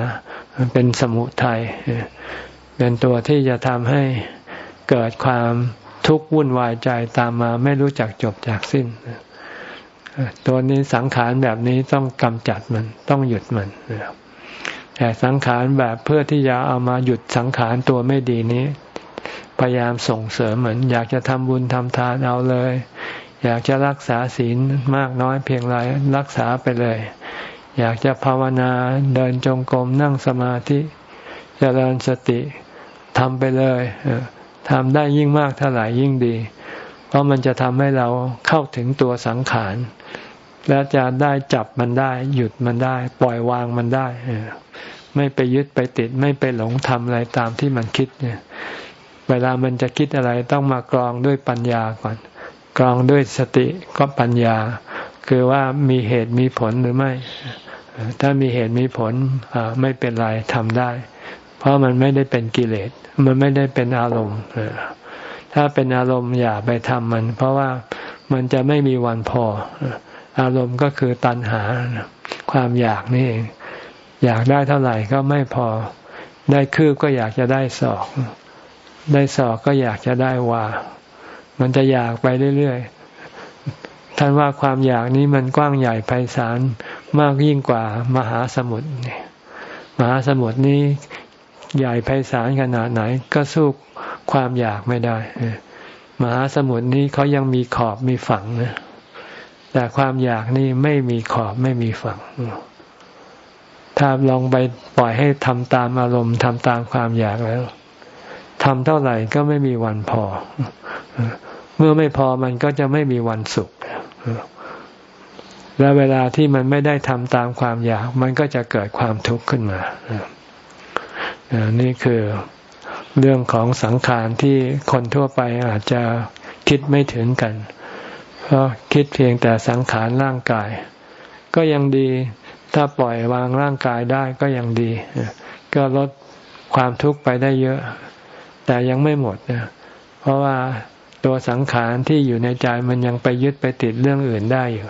เป็นสมุทัย เป็นตัวที่จะทำให้เกิดความทุกข์วุ่นวายใจตามมาไม่รู้จักจบจากสิ้น ตัวนี้สังขารแบบนี้ต้องกำจัดมันต้องหยุดมันนะครับ แต่สังขารแบบเพื่อที่จะเอามาหยุดสังขารตัวไม่ดีนี้ พยายามส่งเสริมเหมือน อยากจะทำบุญทำทานเอาเลย อยากจะรักษาศีลมากน้อยเพียงไรรักษาไปเลย อยากจะภาวนาเดินจงกรมนั่งสมาธิจเจริญสติทำไปเลยทำได้ยิ่งมากเท่าไหร่ยิ่งดี เพราะมันจะทำให้เราเข้าถึงตัวสังขาร และจะได้จับมันได้ หยุดมันได้ ปล่อยวางมันได้ไม่ไปยึดไปติด ไม่ไปหลงทำอะไรตามที่มันคิดเนี่ย เวลามันจะคิดอะไรต้องมากรองด้วยปัญญาก่อน กรองด้วยสติก็ปัญญา คือว่ามีเหตุมีผลหรือไม่ ถ้ามีเหตุมีผลไม่เป็นไรทำได้ เพราะมันไม่ได้เป็นกิเลส มันไม่ได้เป็นอารมณ์ถ้าเป็นอารมณ์อย่าไปทำมัน เพราะว่ามันจะไม่มีวันพอ อารมณ์ก็คือตัณหา ความอยากนี่เองอยากได้เท่าไหร่ก็ไม่พอ ได้คืบก็อยากจะได้ศอก ได้ศอกก็อยากจะได้วา มันจะอยากไปเรื่อยๆ ท่านว่าความอยากนี้มันกว้างใหญ่ไพศาลมากยิ่งกว่ามหาสมุทรมหาสมุทรนี้ใหญ่ไพศาลขนาดไหนก็สู้ความอยากไม่ได้ มหาสมุทรนี้เขายังมีขอบมีฝังนะ แต่ความอยากนี่ไม่มีขอบไม่มีฝั่ง ถ้าลองไปปล่อยให้ทำตามอารมณ์ทำตามความอยากแล้วทำเท่าไหร่ก็ไม่มีวันพอ เมื่อไม่พอมันก็จะไม่มีวันสุข และเวลาที่มันไม่ได้ทำตามความอยาก มันก็จะเกิดความทุกข์ขึ้นมา นี่คือเรื่องของสังขารที่คนทั่วไปอาจจะคิดไม่ถึงกัน เพราะคิดเพียงแต่สังขารร่างกาย ก็ยังดี ถ้าปล่อยวางร่างกายได้ก็ยังดี ก็ลดความทุกข์ไปได้เยอะ แต่ยังไม่หมดนะเพราะว่าตัวสังขารที่อยู่ในใจมันยังไปยึดไปติดเรื่องอื่นได้อยู่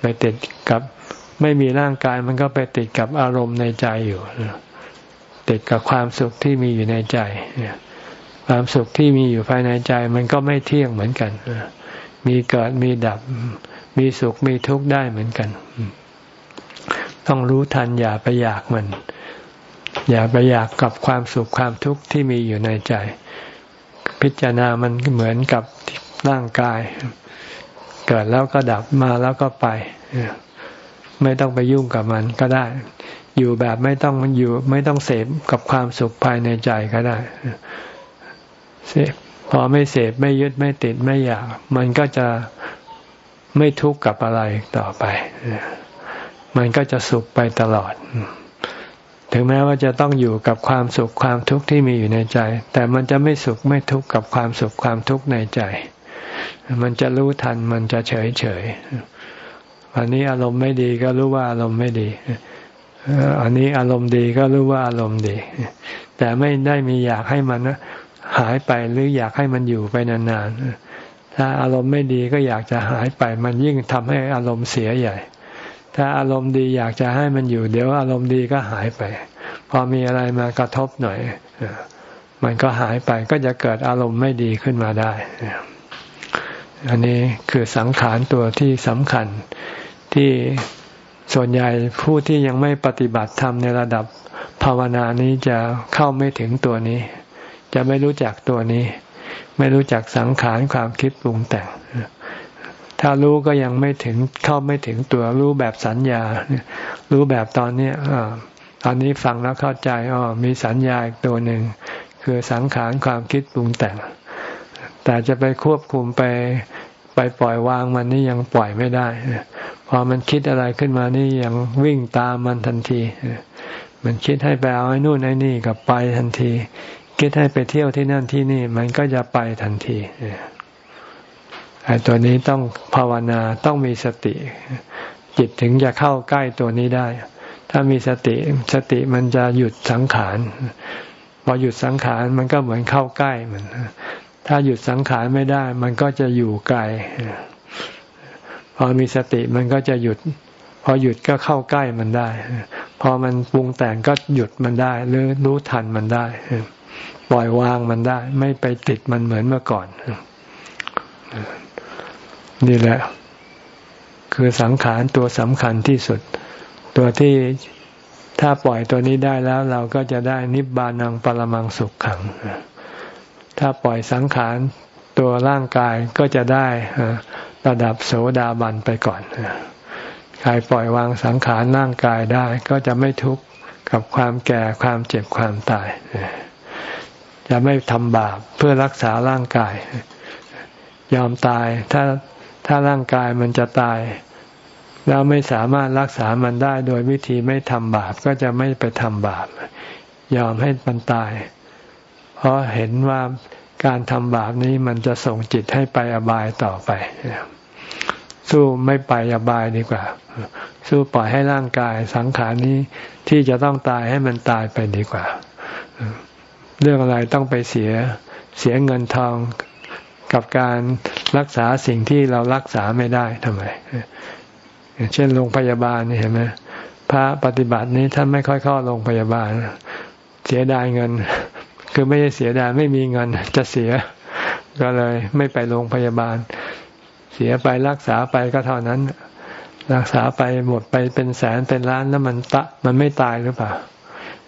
ไปติดกับไม่มีร่างกายมันก็ไปติดกับอารมณ์ในใจอยู่ติดกับความสุขที่มีอยู่ในใจความสุขที่มีอยู่ภายในใจมันก็ไม่เที่ยงเหมือนกัน มีเกิดมีดับ มีสุขมีทุกข์ได้เหมือนกัน ต้องรู้ทันอย่าไปอยากมัน อย่าไปอยากกับความสุขความทุกข์ที่มีอยู่ในใจ พิจารณามันเหมือนกับร่างกาย เกิดแล้วก็ดับมาแล้วก็ไป ไม่ต้องไปยุ่งกับมันก็ได้ อยู่แบบไม่ต้องมันอยู่ ไม่ต้องเสพกับความสุขภายในใจก็ได้เสพ พอไม่เสพไม่ยึดไม่ติดไม่อยาก มันก็จะไม่ทุกข์กับอะไรต่อไป มันก็จะสุขไปตลอด ถึงแม้ว่าจะต้องอยู่กับความสุขความทุกข์ที่มีอยู่ในใจ แต่มันจะไม่สุขไม่ทุกข์กับความสุขความทุกข์ในใจ มันจะรู้ทันมันจะเฉยเฉยอันนี้อารมณ์ไม่ดีก็รู้ว่าอารมณ์ไม่ดีอันนี้อารมณ์ดีก็รู้ว่าอารมณ์ดี แต่ไม่ได้มีอยากให้มัน หายไปหรืออยากให้มันอยู่ไปนานๆ ถ้าอารมณ์ไม่ดีก็อยากจะหายไป มันยิ่งทำให้อารมณ์เสียใหญ่ ถ้าอารมณ์ดีอยากจะให้มันอยู่ เดี๋ยวอารมณ์ดีก็หายไป พอมีอะไรมากระทบหน่อย มันก็หายไปก็จะเกิดอารมณ์ไม่ดีขึ้นมาได้ อันนี้คือสังขารตัวที่สำคัญที่ส่วนใหญ่ผู้ที่ยังไม่ปฏิบัติธรรมในระดับภาวนานี้จะเข้าไม่ถึงตัวนี้ จะไม่รู้จักตัวนี้ ไม่รู้จักสังขารความคิดปรุงแต่ง ถ้ารู้ก็ยังไม่ถึงเข้าไม่ถึงตัวรู้แบบสัญญา รู้แบบตอนนี้ตอนนี้ฟังแล้วเข้าใจอ๋อมีสัญญาอีกตัวหนึ่งคือสังขารความคิดปรุงแต่ง แต่จะไปควบคุมไปไปปล่อยวางมันนี่ยังปล่อยไม่ได้ พอมันคิดอะไรขึ้นมานี่ยังวิ่งตามมันทันที มันคิดให้ไปเอาไอ้นู่นไอ้นี่กับไปทันที คิดให้ไปเที่ยวที่นั่นที่นี่ มันก็จะไปทันทีไอ้ตัวนี้ต้องภาวนาต้องมีสติ จิตถึงจะเข้าใกล้ตัวนี้ได้ ถ้ามีสติสติมันจะหยุดสังขารพอหยุดสังขารมันก็เหมือนเข้าใกล้มันถ้าหยุดสังขารไม่ได้ มันก็จะอยู่ไกลพอมีสติมันก็จะหยุด พอหยุดก็เข้าใกล้มันได้ พอมันปรุงแต่งก็หยุดมันได้ หรือรู้ทันมันได้ ปล่อยวางมันได้ ไม่ไปติดมันเหมือนเมื่อก่อน นี่แหละ คือสังขารตัวสำคัญที่สุด ตัวที่ถ้าปล่อยตัวนี้ได้แล้ว เราก็จะได้นิบานังปรมังสุขขัง ถ้าปล่อยสังขารตัวร่างกายก็จะได้ระดับโสดาบันไปก่อนใครปล่อยวางสังขารร่างกายได้ ก็จะไม่ทุกข์กับความแก่ความเจ็บความตาย จะไม่ทำบาปเพื่อรักษาร่างกาย ยอมตายถ้าถ้าร่างกายมันจะตาย แล้วไม่สามารถรักษามันได้โดยวิธีไม่ทำบาปก็จะไม่ไปทำบาป ยอมให้มันตาย เพราะเห็นว่าการทำบาปนี้มันจะส่งจิตให้ไปอบายต่อไป สู้ไม่ไปอบายดีกว่า สู้ปล่อยให้ร่างกายสังขารนี้ที่จะต้องตายให้มันตายไปดีกว่า เรื่องอะไรต้องไปเสียเสียเงินทองกับการรักษาสิ่งที่เรารักษาไม่ได้ทำไมเช่นโรงพยาบาลนี่เห็นไหมพระปฏิบัตินี้ท่านไม่ค่อยเข้าโรงพยาบาล เสียดายเงิน คือไม่ได้เสียดายไม่มีเงินจะเสีย ก็เลยไม่ไปโรงพยาบาล เสียไปรักษาไปก็เท่านั้น รักษาไปหมดไปเป็นแสนเป็นล้านแล้วมันตะมันไม่ตายหรือเปล่า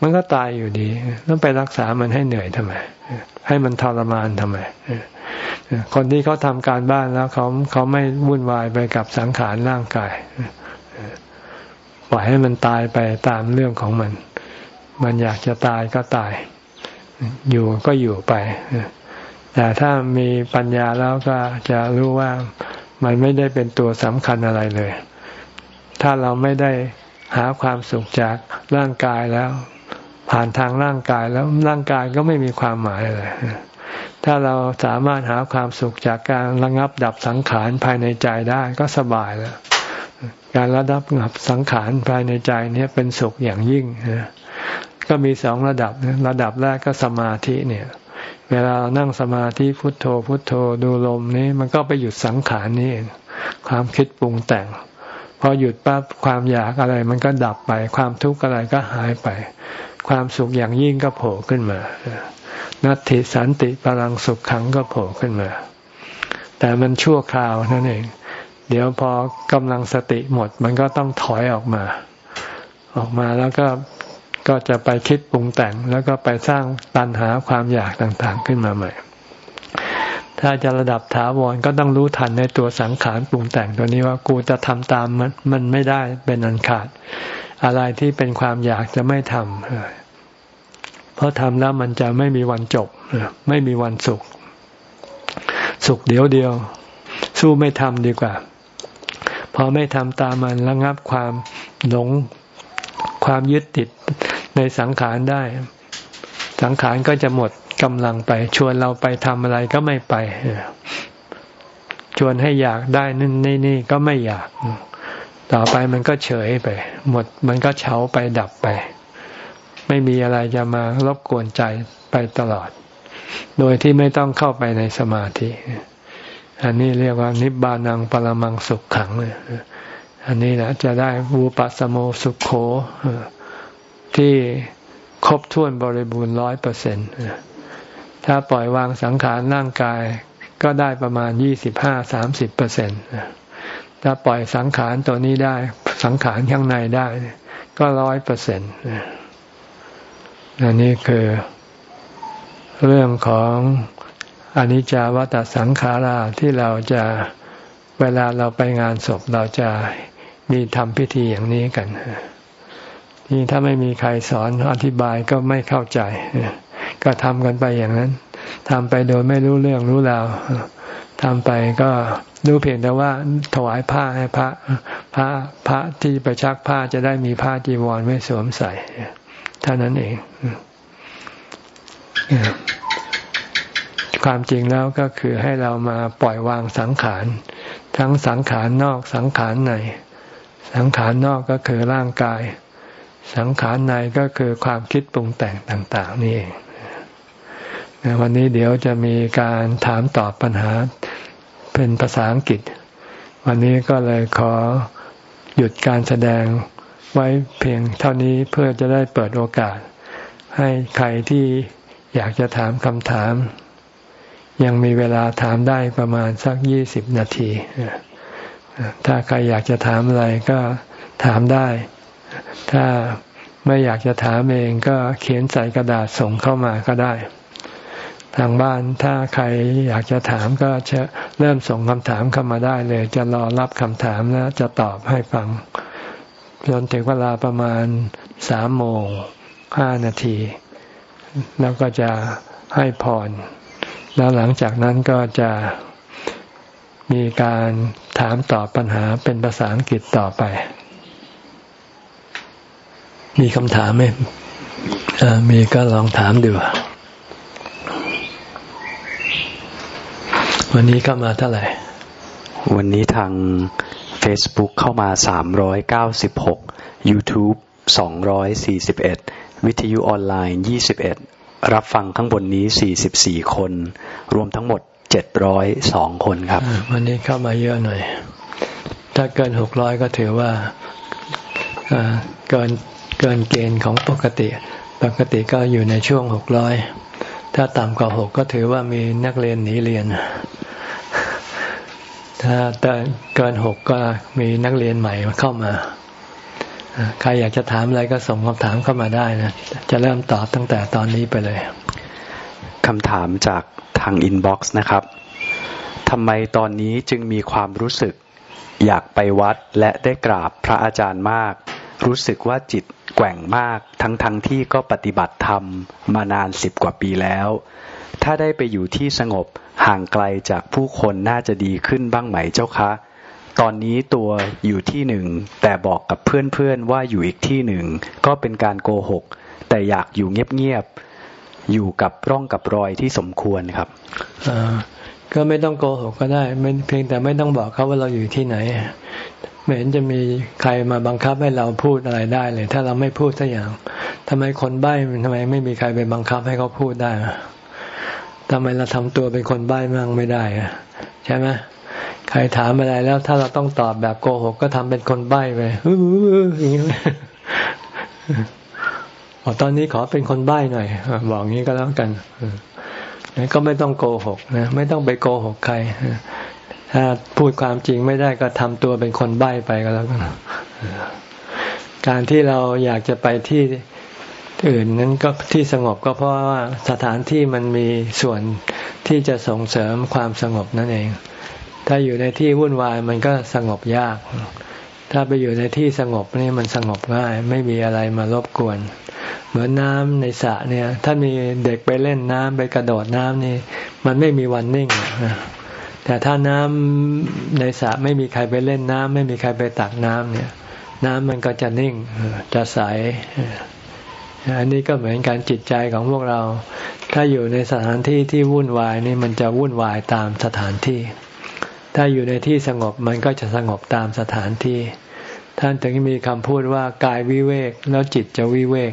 มันก็ตายอยู่ดีต้องไปรักษามันให้เหนื่อยทำไม ให้มันทรมานทำไม คนที่เขาทำการบ้านแล้วเขาเขาไม่วุ่นวายไปกับสังขารร่างกายปล่อยให้มันตายไปตามเรื่องของมัน มันอยากจะตายก็ตาย อยู่ก็อยู่ไป แต่ถ้ามีปัญญาแล้วก็จะรู้ว่ามันไม่ได้เป็นตัวสำคัญอะไรเลย ถ้าเราไม่ได้หาความสุขจากร่างกายแล้ว ผ่านทางร่างกายแล้วร่างกายก็ไม่มีความหมายเลยถ้าเราสามารถหาความสุขจากการระงับดับสังขารภายในใจได้ก็สบายแล้ว การระดับงับสังขารภายในใจนี้เป็นสุขอย่างยิ่งก็มีสองระดับระดับแรกก็สมาธิเนี่ย เวลาเรานั่งสมาธิพุทโธ พุทโธดูลมนี้มันก็ไปหยุดสังขารนี่ความคิดปรุงแต่งพอหยุดปั๊บความอยากอะไร มันก็ดับไปความทุกข์อะไรก็หายไป ความสุขอย่างยิ่งก็โผล่ขึ้นมา นัตติสันติพลังสุขขังก็โผล่ขึ้นมา แต่มันชั่วคราวนั่นเอง เดี๋ยวพอกำลังสติหมด มันก็ต้องถอยออกมา ออกมาแล้วก็ก็จะไปคิดปรุงแต่ง แล้วก็ไปสร้างตัณหาความอยากต่างๆขึ้นมาใหม่ ถ้าจะระดับถาวรก็ต้องรู้ทันในตัวสังขารปรุงแต่งตัวนี้ว่ากูจะทำตามมันมันไม่ได้เป็นอันขาด อะไรที่เป็นความอยากจะไม่ทำ เพราะทำแล้วมันจะไม่มีวันจบ ไม่มีวันสุข สุขเดียวเดียว สู้ไม่ทำดีกว่า พอไม่ทำตามมันระงับความหลงความยึดติดในสังขารได้ สังขารก็จะหมดกำลังไป ชวนเราไปทำอะไรก็ไม่ไป ชวนให้อยากได้นั่นนี่นี่ก็ไม่อยาก ต่อไปมันก็เฉยไป หมดมันก็เฉาไปดับไป ไม่มีอะไรจะมารบกวนใจไปตลอด โดยที่ไม่ต้องเข้าไปในสมาธิ อันนี้เรียกว่า นิบานังปรมังสุขขังอันนี้นะจะได้วูปัสโมสุขโขที่ครบถ้วนบริบูรณ์ร้อยเปอร์เซ็นต์ถ้าปล่อยวางสังขารร่างกายก็ได้ประมาณยี่สิบห้าสามสิบเปอร์เซ็นต์ถ้าปล่อยสังขารตัวนี้ได้ สังขารข้างในได้ ก็ร้อยเปอร์เซ็นต์ อันนี้คือ เรื่องของอนิจจาวัตสังขาราที่เราจะเวลาเราไปงานศพเราจะมีทำพิธีอย่างนี้กันนี่ถ้าไม่มีใครสอนอธิบายก็ไม่เข้าใจ ก็ทำกันไปอย่างนั้นทำไปโดยไม่รู้เรื่องรู้ราวทำไปก็รู้เพียงแต่ว่าถวายผ้าให้พระพระพระที่ไปชักผ้าจะได้มีผ้าจีวรไว้สวมใส่ เท่านั้นเองความจริงแล้วก็คือให้เรามาปล่อยวางสังขาร ทั้งสังขารนอกสังขารใน สังขารนอกก็คือร่างกาย สังขารในก็คือความคิดปรุงแต่งต่าง ๆ นี่เองวันนี้เดี๋ยวจะมีการถามตอบปัญหาเป็นภาษาอังกฤษ วันนี้ก็เลยขอหยุดการแสดง ไว้เพียงเท่านี้เพื่อจะได้เปิดโอกาส ให้ใครที่อยากจะถามคำถาม ยังมีเวลาถามได้ประมาณสักยี่สิบนาที ถ้าใครอยากจะถามอะไรก็ถามได้ ถ้าไม่อยากจะถามเองก็เขียนใส่กระดาษส่งเข้ามาก็ได้ ทางบ้านถ้าใครอยากจะถามก็จะเริ่มส่งคำถามเข้ามาได้เลย จะรอรับคำถามแล้วจะตอบให้ฟัง จนถึงเวลาประมาณสามโมงห้านาที แล้วก็จะให้พร แล้วหลังจากนั้นก็จะมีการถามตอบปัญหาเป็นภาษาอังกฤษต่อไป มีคำถามไหมมีก็ลองถามดูวันนี้เข้ามาเท่าไหร่ วันนี้ทาง Facebook เข้ามา 396 YouTube 241 วิทยุออนไลน์ 21 รับฟังข้างบนนี้ 44 คน รวมทั้งหมด 702 คนครับ วันนี้เข้ามาเยอะหน่อย ถ้าเกิน 600 ก็ถือว่าเกินเกินเกณฑ์ของปกติ ปกติก็อยู่ในช่วง 600 ถ้าต่ำกว่า 6 ก็ถือว่ามีนักเรียนหนีเรียน ถ้าเกินหกก็มีนักเรียนใหม่เข้ามาใครอยากจะถามอะไรก็ส่งคำถามเข้ามาได้นะ จะเริ่มตอบตั้งแต่ตอนนี้ไปเลยคำถามจากทาง inbox นะครับทำไมตอนนี้จึงมีความรู้สึก อยากไปวัดและได้กราบพระอาจารย์มาก รู้สึกว่าจิตแกว่งมาก ทั้งๆที่ก็ปฏิบัติธรรมมานานสิบกว่าปีแล้ว ถ้าได้ไปอยู่ที่สงบห่างไกลจากผู้คนน่าจะดีขึ้นบ้างไหมเจ้าคะ ตอนนี้ตัวอยู่ที่หนึ่ง แต่บอกกับเพื่อนๆว่าอยู่อีกที่หนึ่ง ก็เป็นการโกหก แต่อยากอยู่เงียบๆอยู่กับร่องกับรอยที่สมควรครับก็ไม่ต้องโกหกก็ได้เพียงแต่ไม่ต้องบอกเขาว่าเราอยู่ที่ไหนไม่เห็นจะมีใครมาบังคับให้เราพูดอะไรได้เลย ถ้าเราไม่พูดสักอย่างทำไมคนใบ้ทำไมไม่มีใครไปบังคับให้เขาพูดได้ ทำไมเราทำตัวเป็นคนใบ้มั่งไม่ได้ใช่ไหมใครถามอะไรแล้วถ้าเราต้องตอบแบบโกหกก็ทำเป็นคนใบ้ไปอย่างนี้ตอนนี้ขอเป็นคนใบ้หน่อยบอกงี้ก็แล้วกันก็ไม่ต้องโกหกนะไม่ต้องไปโกหกใครถ้าพูดความจริงไม่ได้ก็ทำตัวเป็นคนใบ้ไปก็แล้วกันการที่เราอยากจะไปที่ อื่นนั้นก็ที่สงบก็เพราะว่าสถานที่มันมีส่วนที่จะส่งเสริมความสงบนั่นเอง ถ้าอยู่ในที่วุ่นวายมันก็สงบยาก ถ้าไปอยู่ในที่สงบนี่มันสงบง่าย ไม่มีอะไรมารบกวน เหมือนน้ำในสระเนี่ย ถ้ามีเด็กไปเล่นน้ำไปกระโดดน้ำนี่ มันไม่มีวันนิ่งแต่ถ้าน้ำในสระไม่มีใครไปเล่นน้ำไม่มีใครไปตักน้ำเนี่ย น้ำมันก็จะนิ่งจะใส อันนี้ก็เหมือนการจิตใจของพวกเรา ถ้าอยู่ในสถานที่ที่วุ่นวายนี่มันจะวุ่นวายตามสถานที่ ถ้าอยู่ในที่สงบมันก็จะสงบตามสถานที่ ท่านถึงมีคำพูดว่ากายวิเวกแล้วจิตจะวิเวก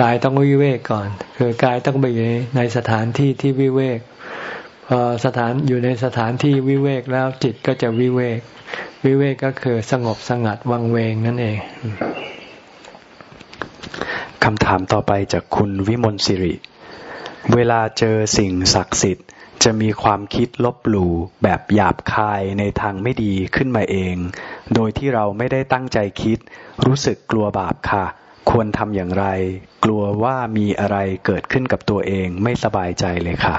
กายต้องวิเวกก่อน คือกายต้องไปอยู่ในสถานที่ที่วิเวกพอสถานอยู่ในสถานที่วิเวกแล้วจิตก็จะวิเวก วิเวกก็คือสงบสงัดวังเวงนั่นเอง คำถามต่อไปจากคุณวิมลสิริ เวลาเจอสิ่งศักดิ์สิทธิ์จะมีความคิดลบหลู่แบบหยาบคายในทางไม่ดีขึ้นมาเอง โดยที่เราไม่ได้ตั้งใจคิด รู้สึกกลัวบาปค่ะ ควรทำอย่างไร กลัวว่ามีอะไรเกิดขึ้นกับตัวเองไม่สบายใจเลยค่ะ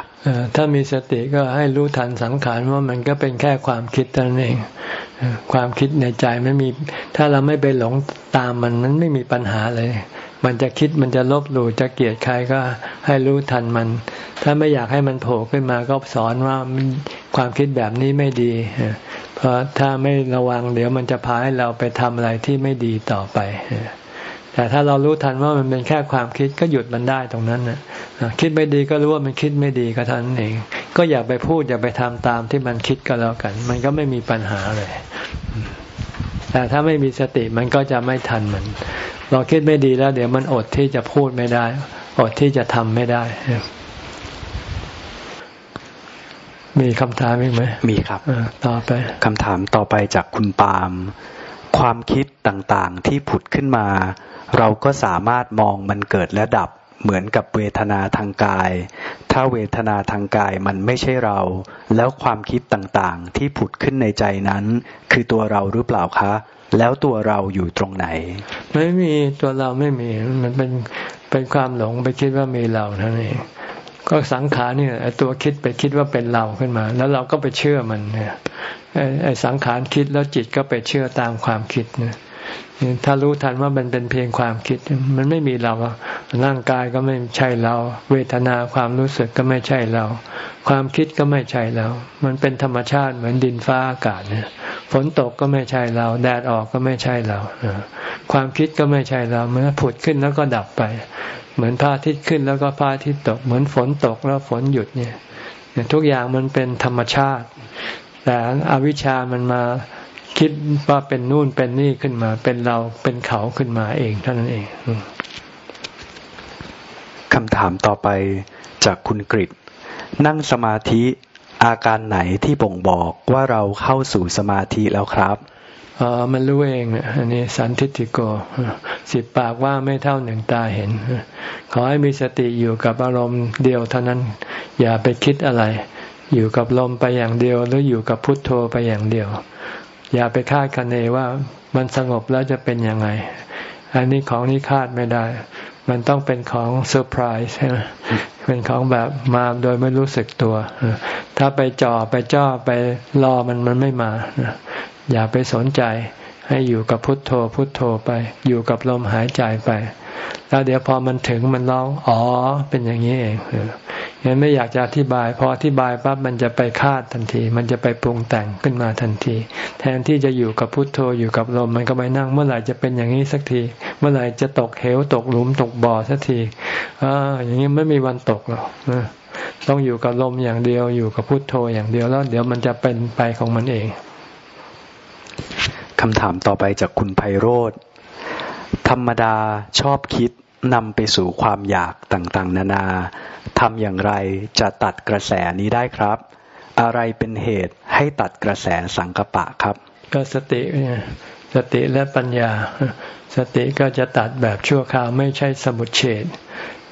ถ้ามีสติก็ให้รู้ทันสังขารว่ามันก็เป็นแค่ความคิดนั่นเอง ความคิดในใจไม่มี ถ้าเราไม่ไปหลงตามมันมันไม่มีปัญหาเลย มันจะคิดมันจะลบหลู่จะเกลียดใครก็ให้รู้ทันมัน ถ้าไม่อยากให้มันโผล่ขึ้นมาก็สอนว่าความคิดแบบนี้ไม่ดี เพราะถ้าไม่ระวังเดี๋ยวมันจะพาให้เราไปทำอะไรที่ไม่ดีต่อไป แต่ถ้าเรารู้ทันว่ามันเป็นแค่ความคิดก็หยุดมันได้ตรงนั้นนะคิดไม่ดีก็รู้ว่ามันคิดไม่ดีก็เท่านั้นเอง ก็อย่าไปพูดอย่าไปทำตามที่มันคิดก็แล้วกัน มันก็ไม่มีปัญหาเลยแต่ถ้าไม่มีสติมันก็จะไม่ทันมัน เราคิดไม่ดีแล้ว เดี๋ยวมันอดที่จะพูดไม่ได้ อดที่จะทำไม่ได้ มีคำถามอีกไหม มีครับต่อไปคำถามต่อไปจากคุณปาล์มความคิดต่างๆที่ผุดขึ้นมา เราก็สามารถมองมันเกิดและดับเหมือนกับเวทนาทางกาย ถ้าเวทนาทางกายมันไม่ใช่เรา แล้วความคิดต่างๆ ที่ผุดขึ้นในใจนั้น คือตัวเราหรือเปล่าคะ แล้วตัวเราอยู่ตรงไหน ไม่มีตัวเราไม่มี มันเป็นเป็นความหลงไปคิดว่ามีเราเท่านั้นเองก็สังขารเนี่ยตัวคิดไปคิดว่าเป็นเราขึ้นมา แล้วเราก็ไปเชื่อมันเนี่ยไอ้สังขารคิดแล้วจิตก็ไปเชื่อตามความคิดเนี่ย ถ้ารู้ทันว่ามันเป็นเพียงความคิด มันไม่มีเราร่างกายก็ไม่ใช่เรา เวทนาความรู้สึกก็ไม่ใช่เรา ความคิดก็ไม่ใช่เรา มันเป็นธรรมชาติเหมือนดินฟ้าอากาศเนี่ยฝนตกก็ไม่ใช่เรา แดดออกก็ไม่ใช่เราความคิดก็ไม่ใช่เราเมื่อผุดขึ้นแล้วก็ดับไป เหมือนพระอาทิตย์ขึ้นแล้วก็พระอาทิตย์ตก เหมือนฝนตกแล้วฝนหยุดเนี่ย ทุกอย่างมันเป็นธรรมชาติ แต่อวิชามันมา คิดว่าเป็นนู่นเป็นนี่ขึ้นมา เป็นเราเป็นเขาขึ้นมาเองเท่านั้นเองคำถามต่อไปจากคุณกริตนั่งสมาธิอาการไหนที่บ่งบอกว่าเราเข้าสู่สมาธิแล้วครับอ๋อมันรู้เองอันนี้สันทิติโกสิบปากว่าไม่เท่าหนึ่งตาเห็น ขอให้มีสติอยู่กับอารมณ์เดียวเท่านั้น อย่าไปคิดอะไร อยู่กับลมไปอย่างเดียว หรืออยู่กับพุทโธไปอย่างเดียว อย่าไปคาดคะเนว่ามันสงบแล้วจะเป็นยังไง อันนี้ของนี้คาดไม่ได้ มันต้องเป็นของเซอร์ไพรส์เป็นของแบบมาโดยไม่รู้สึกตัว ถ้าไปจ่อไปจ้อไปรอมันมันไม่มา อย่าไปสนใจให้อยู่กับพุทโธพุทโธไป อยู่กับลมหายใจไป แล้วเดี๋ยวพอมันถึงมันร้องอ๋อเป็นอย่างนี้เองยังไม่อยากจะอธิบาย พออธิบายปั๊บมันจะไปคาดทันที มันจะไปปรุงแต่งขึ้นมาทันที แทนที่จะอยู่กับพุทโธอยู่กับลม มันก็ไปนั่งเมื่อไหร่จะเป็นอย่างนี้สักที เมื่อไหร่จะตกเหวตกหลุมตกบ่อสักทีอ่าอย่างนี้ไม่มีวันตกหรอกต้องอยู่กับลมอย่างเดียวอยู่กับพุทโธอย่างเดียวแล้ว เดี๋ยวมันจะเป็นไปของมันเองคำถามต่อไปจากคุณไพโรธ ธรรมดาชอบคิดนำไปสู่ความอยากต่างๆ นานาทำอย่างไรจะตัดกระแสนี้ได้ครับ อะไรเป็นเหตุให้ตัดกระแสสังกปะครับ ก็สติสติและปัญญา สติก็จะตัดแบบชั่วคราวไม่ใช่สมุดเฉด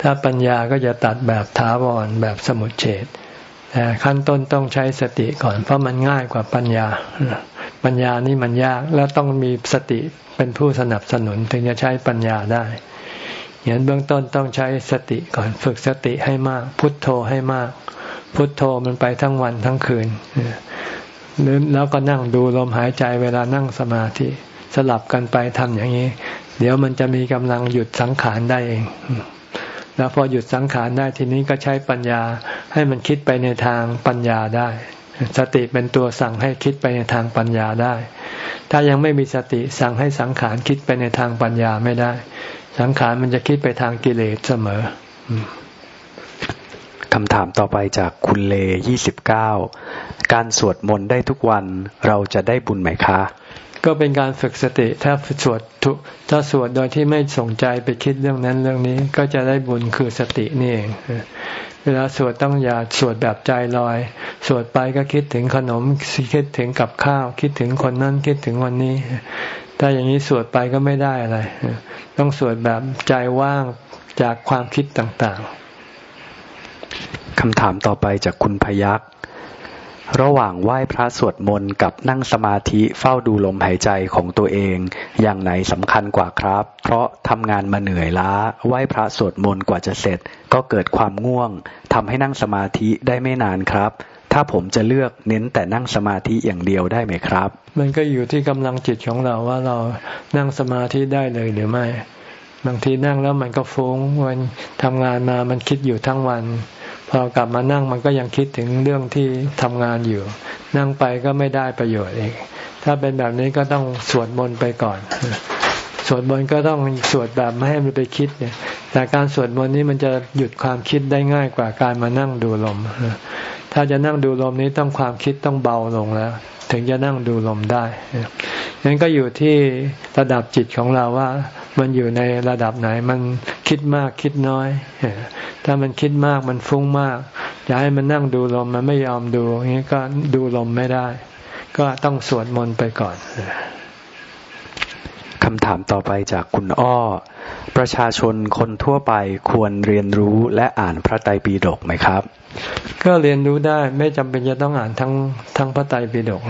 ถ้าปัญญาก็จะตัดแบบถาวรแบบสมุดเฉด แต่ขั้นต้นต้องใช้สติก่อน เพราะมันง่ายกว่าปัญญา ปัญญานี่มันยากแล้วต้องมีสติเป็นผู้สนับสนุนถึงจะใช้ปัญญาได้อย่างเบื้องต้นต้องใช้สติก่อนฝึกสติให้มาก พุทโธให้มาก พุทโธมันไปทั้งวันทั้งคืนแล้วก็นั่งดูลมหายใจเวลานั่งสมาธิสลับกันไปทำอย่างนี้ เดี๋ยวมันจะมีกำลังหยุดสังขารได้เอง แล้วพอหยุดสังขารได้ทีนี้ก็ใช้ปัญญาให้มันคิดไปในทางปัญญาได้ สติเป็นตัวสั่งให้คิดไปในทางปัญญาได้ ถ้ายังไม่มีสติสั่งให้สังขารคิดไปในทางปัญญาไม่ได้ สังขารมันจะคิดไปทางกิเลสเสมอคำถามต่อไปจากคุณเลยี่สิบเก้าการสวดมนต์ได้ทุกวันเราจะได้บุญไหมคะ ก็เป็นการฝึกสติถ้าสวดทุถ้าสวดโดยที่ไม่ส่งใจไปคิดเรื่องนั้นเรื่องนี้ก็จะได้บุญคือสตินี่เองเวลาสวดต้องอย่าสวดแบบใจลอย สวดไปก็คิดถึงขนมคิดถึงกับข้าว คิดถึงคนนั้นคิดถึงวันนี้ ถ้าอย่างนี้สวดไปก็ไม่ได้อะไร ต้องสวดแบบใจว่างจากความคิดต่างๆคำถามต่อไปจากคุณพยักษ์ ระหว่างไหว้พระสวดมนต์กับนั่งสมาธิเฝ้าดูลมหายใจของตัวเอง อย่างไหนสำคัญกว่าครับ เพราะทำงานมาเหนื่อยล้า ไหว้พระสวดมนต์กว่าจะเสร็จ ก็เกิดความง่วงทำให้นั่งสมาธิได้ไม่นานครับ ถ้าผมจะเลือกเน้นแต่นั่งสมาธิอย่างเดียวได้ไหมครับ มันก็อยู่ที่กำลังจิตของเราว่าเรานั่งสมาธิได้เลยหรือไม่ บางทีนั่งแล้วมันก็ฟุ้งวันทำงานมามันคิดอยู่ทั้งวัน พอกลับมานั่งมันก็ยังคิดถึงเรื่องที่ทำงานอยู่ นั่งไปก็ไม่ได้ประโยชน์เองถ้าเป็นแบบนี้ก็ต้องสวดมนต์ไปก่อน สวดมนต์ก็ต้องสวดแบบไม่ให้มันไปคิดเนี่ยแต่การสวดมนต์นี้มันจะหยุดความคิดได้ง่ายกว่าการมานั่งดูลม ถ้าจะนั่งดูลมนี้ต้องความคิดต้องเบาลงแล้ว ถึงจะนั่งดูลมได้ นั้นก็อยู่ที่ระดับจิตของเราว่า มันอยู่ในระดับไหน มันคิดมากคิดน้อย ถ้ามันคิดมากมันฟุ้งมากอยากให้มันนั่งดูลมมันไม่ยอมดูอย่างนี้ก็ดูลมไม่ได้ ก็ต้องสวดมนต์ไปก่อน คำถามต่อไปจากคุณอ้อ ประชาชนคนทั่วไปควรเรียนรู้และอ่านพระไตรปิฎกไหมครับ ก็เรียนรู้ได้ไม่จำเป็นจะต้องอ่านทั้งทั้งพระไตรปิฎก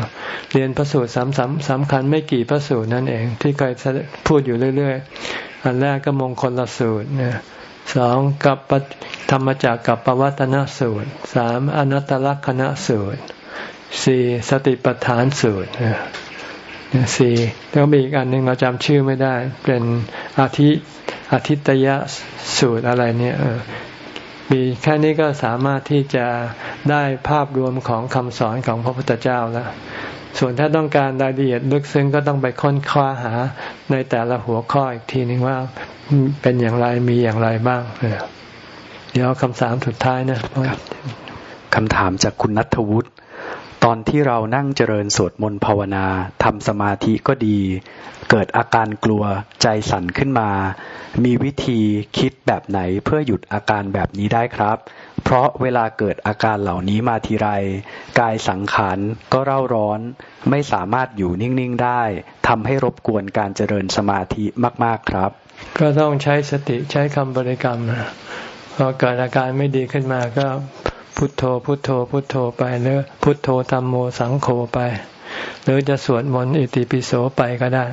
เรียนพระสูตรสามสามสำคัญไม่กี่พระสูตรนั่นเอง ที่เคยพูดอยู่เรื่อยๆ อันแรกก็มงคลละสูตรนี่ยสองกับธรรมจักกับปวัตนสูตรสามอนัตตลักษณสูตรสี่สติปัฏฐานสูตร สี่แล้วมีอีกอันหนึ่งเราจำชื่อไม่ได้ เป็นอาทิอาทิตยสูตรอะไรเนี่ยมีแค่นี้ก็สามารถที่จะได้ภาพรวมของคำสอนของพระพุทธเจ้าแล้วส่วนถ้าต้องการรายละเอียดลึกซึ้งก็ต้องไปค้นคว้าหาในแต่ละหัวข้ออีกทีหนึ่งว่าเป็นอย่างไรมีอย่างไรบ้าง เดี๋ยวคำสามสุดท้ายนะคำถามจากคุณนัทวุฒิ ตอนที่เรานั่งเจริญสวดมนต์ภาวนาทำสมาธิก็ดี เกิดอาการกลัวใจสั่นขึ้นมา มีวิธีคิดแบบไหนเพื่อหยุดอาการแบบนี้ได้ครับ เพราะเวลาเกิดอาการเหล่านี้มาทีไร กายสังขารก็เร่าร้อน ไม่สามารถอยู่นิ่ง ๆ ได้ทำให้รบกวนการเจริญสมาธิมาก ๆ ครับ ก็ต้องใช้สติใช้คำบริกรรมพอเกิดอาการไม่ดีขึ้นมาก็ พุทโธพุทโธพุทโธไปหรือพุทโธธรรมโมสังโฆไป หรือจะสวดมนต์อิติปิโสไปก็ได้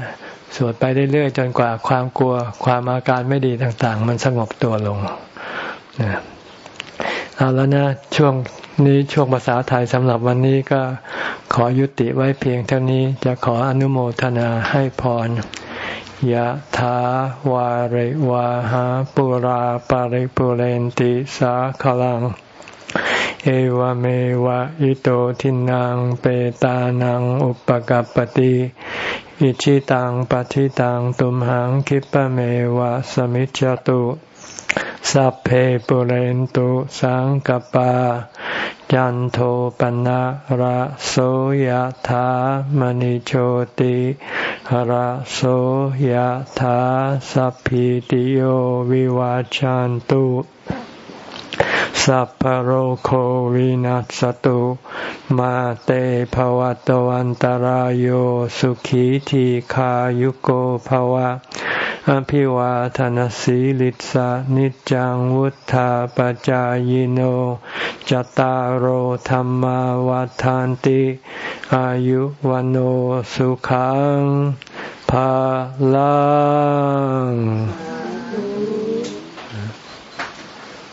สวดไปเรื่อยๆจนกว่าความกลัวความอาการไม่ดีต่างๆ มันสงบตัวลงเอาแล้วนะช่วงนี้ช่วงภาษาไทยสำหรับวันนี้ก็ขอยุติไว้เพียงเท่านี้จะขออนุโมทนาให้พรยะถาวาริวาหาปุราปาริปุเรนติสาขลัง เอวเมวะอิโตทินังเปตานังอุปกัปติอิชิตังปฏิตังตุมหังคิปะเมวะสมิจจตุสัพเพปุเรนตุสังกปา จันโทปนะระโสยธามณิโชติระโสยธาสัพพิติโยวิวาจันตุ สัพพโรโควินัสตุ มาเตภวัตวันตารโยสุขีทีขายุโกภวะ อภิวาทนสีลิสานิจังวุธาปจายโน จตารโหธรรมวาทานติ อายุวันโอสุขังภาลัง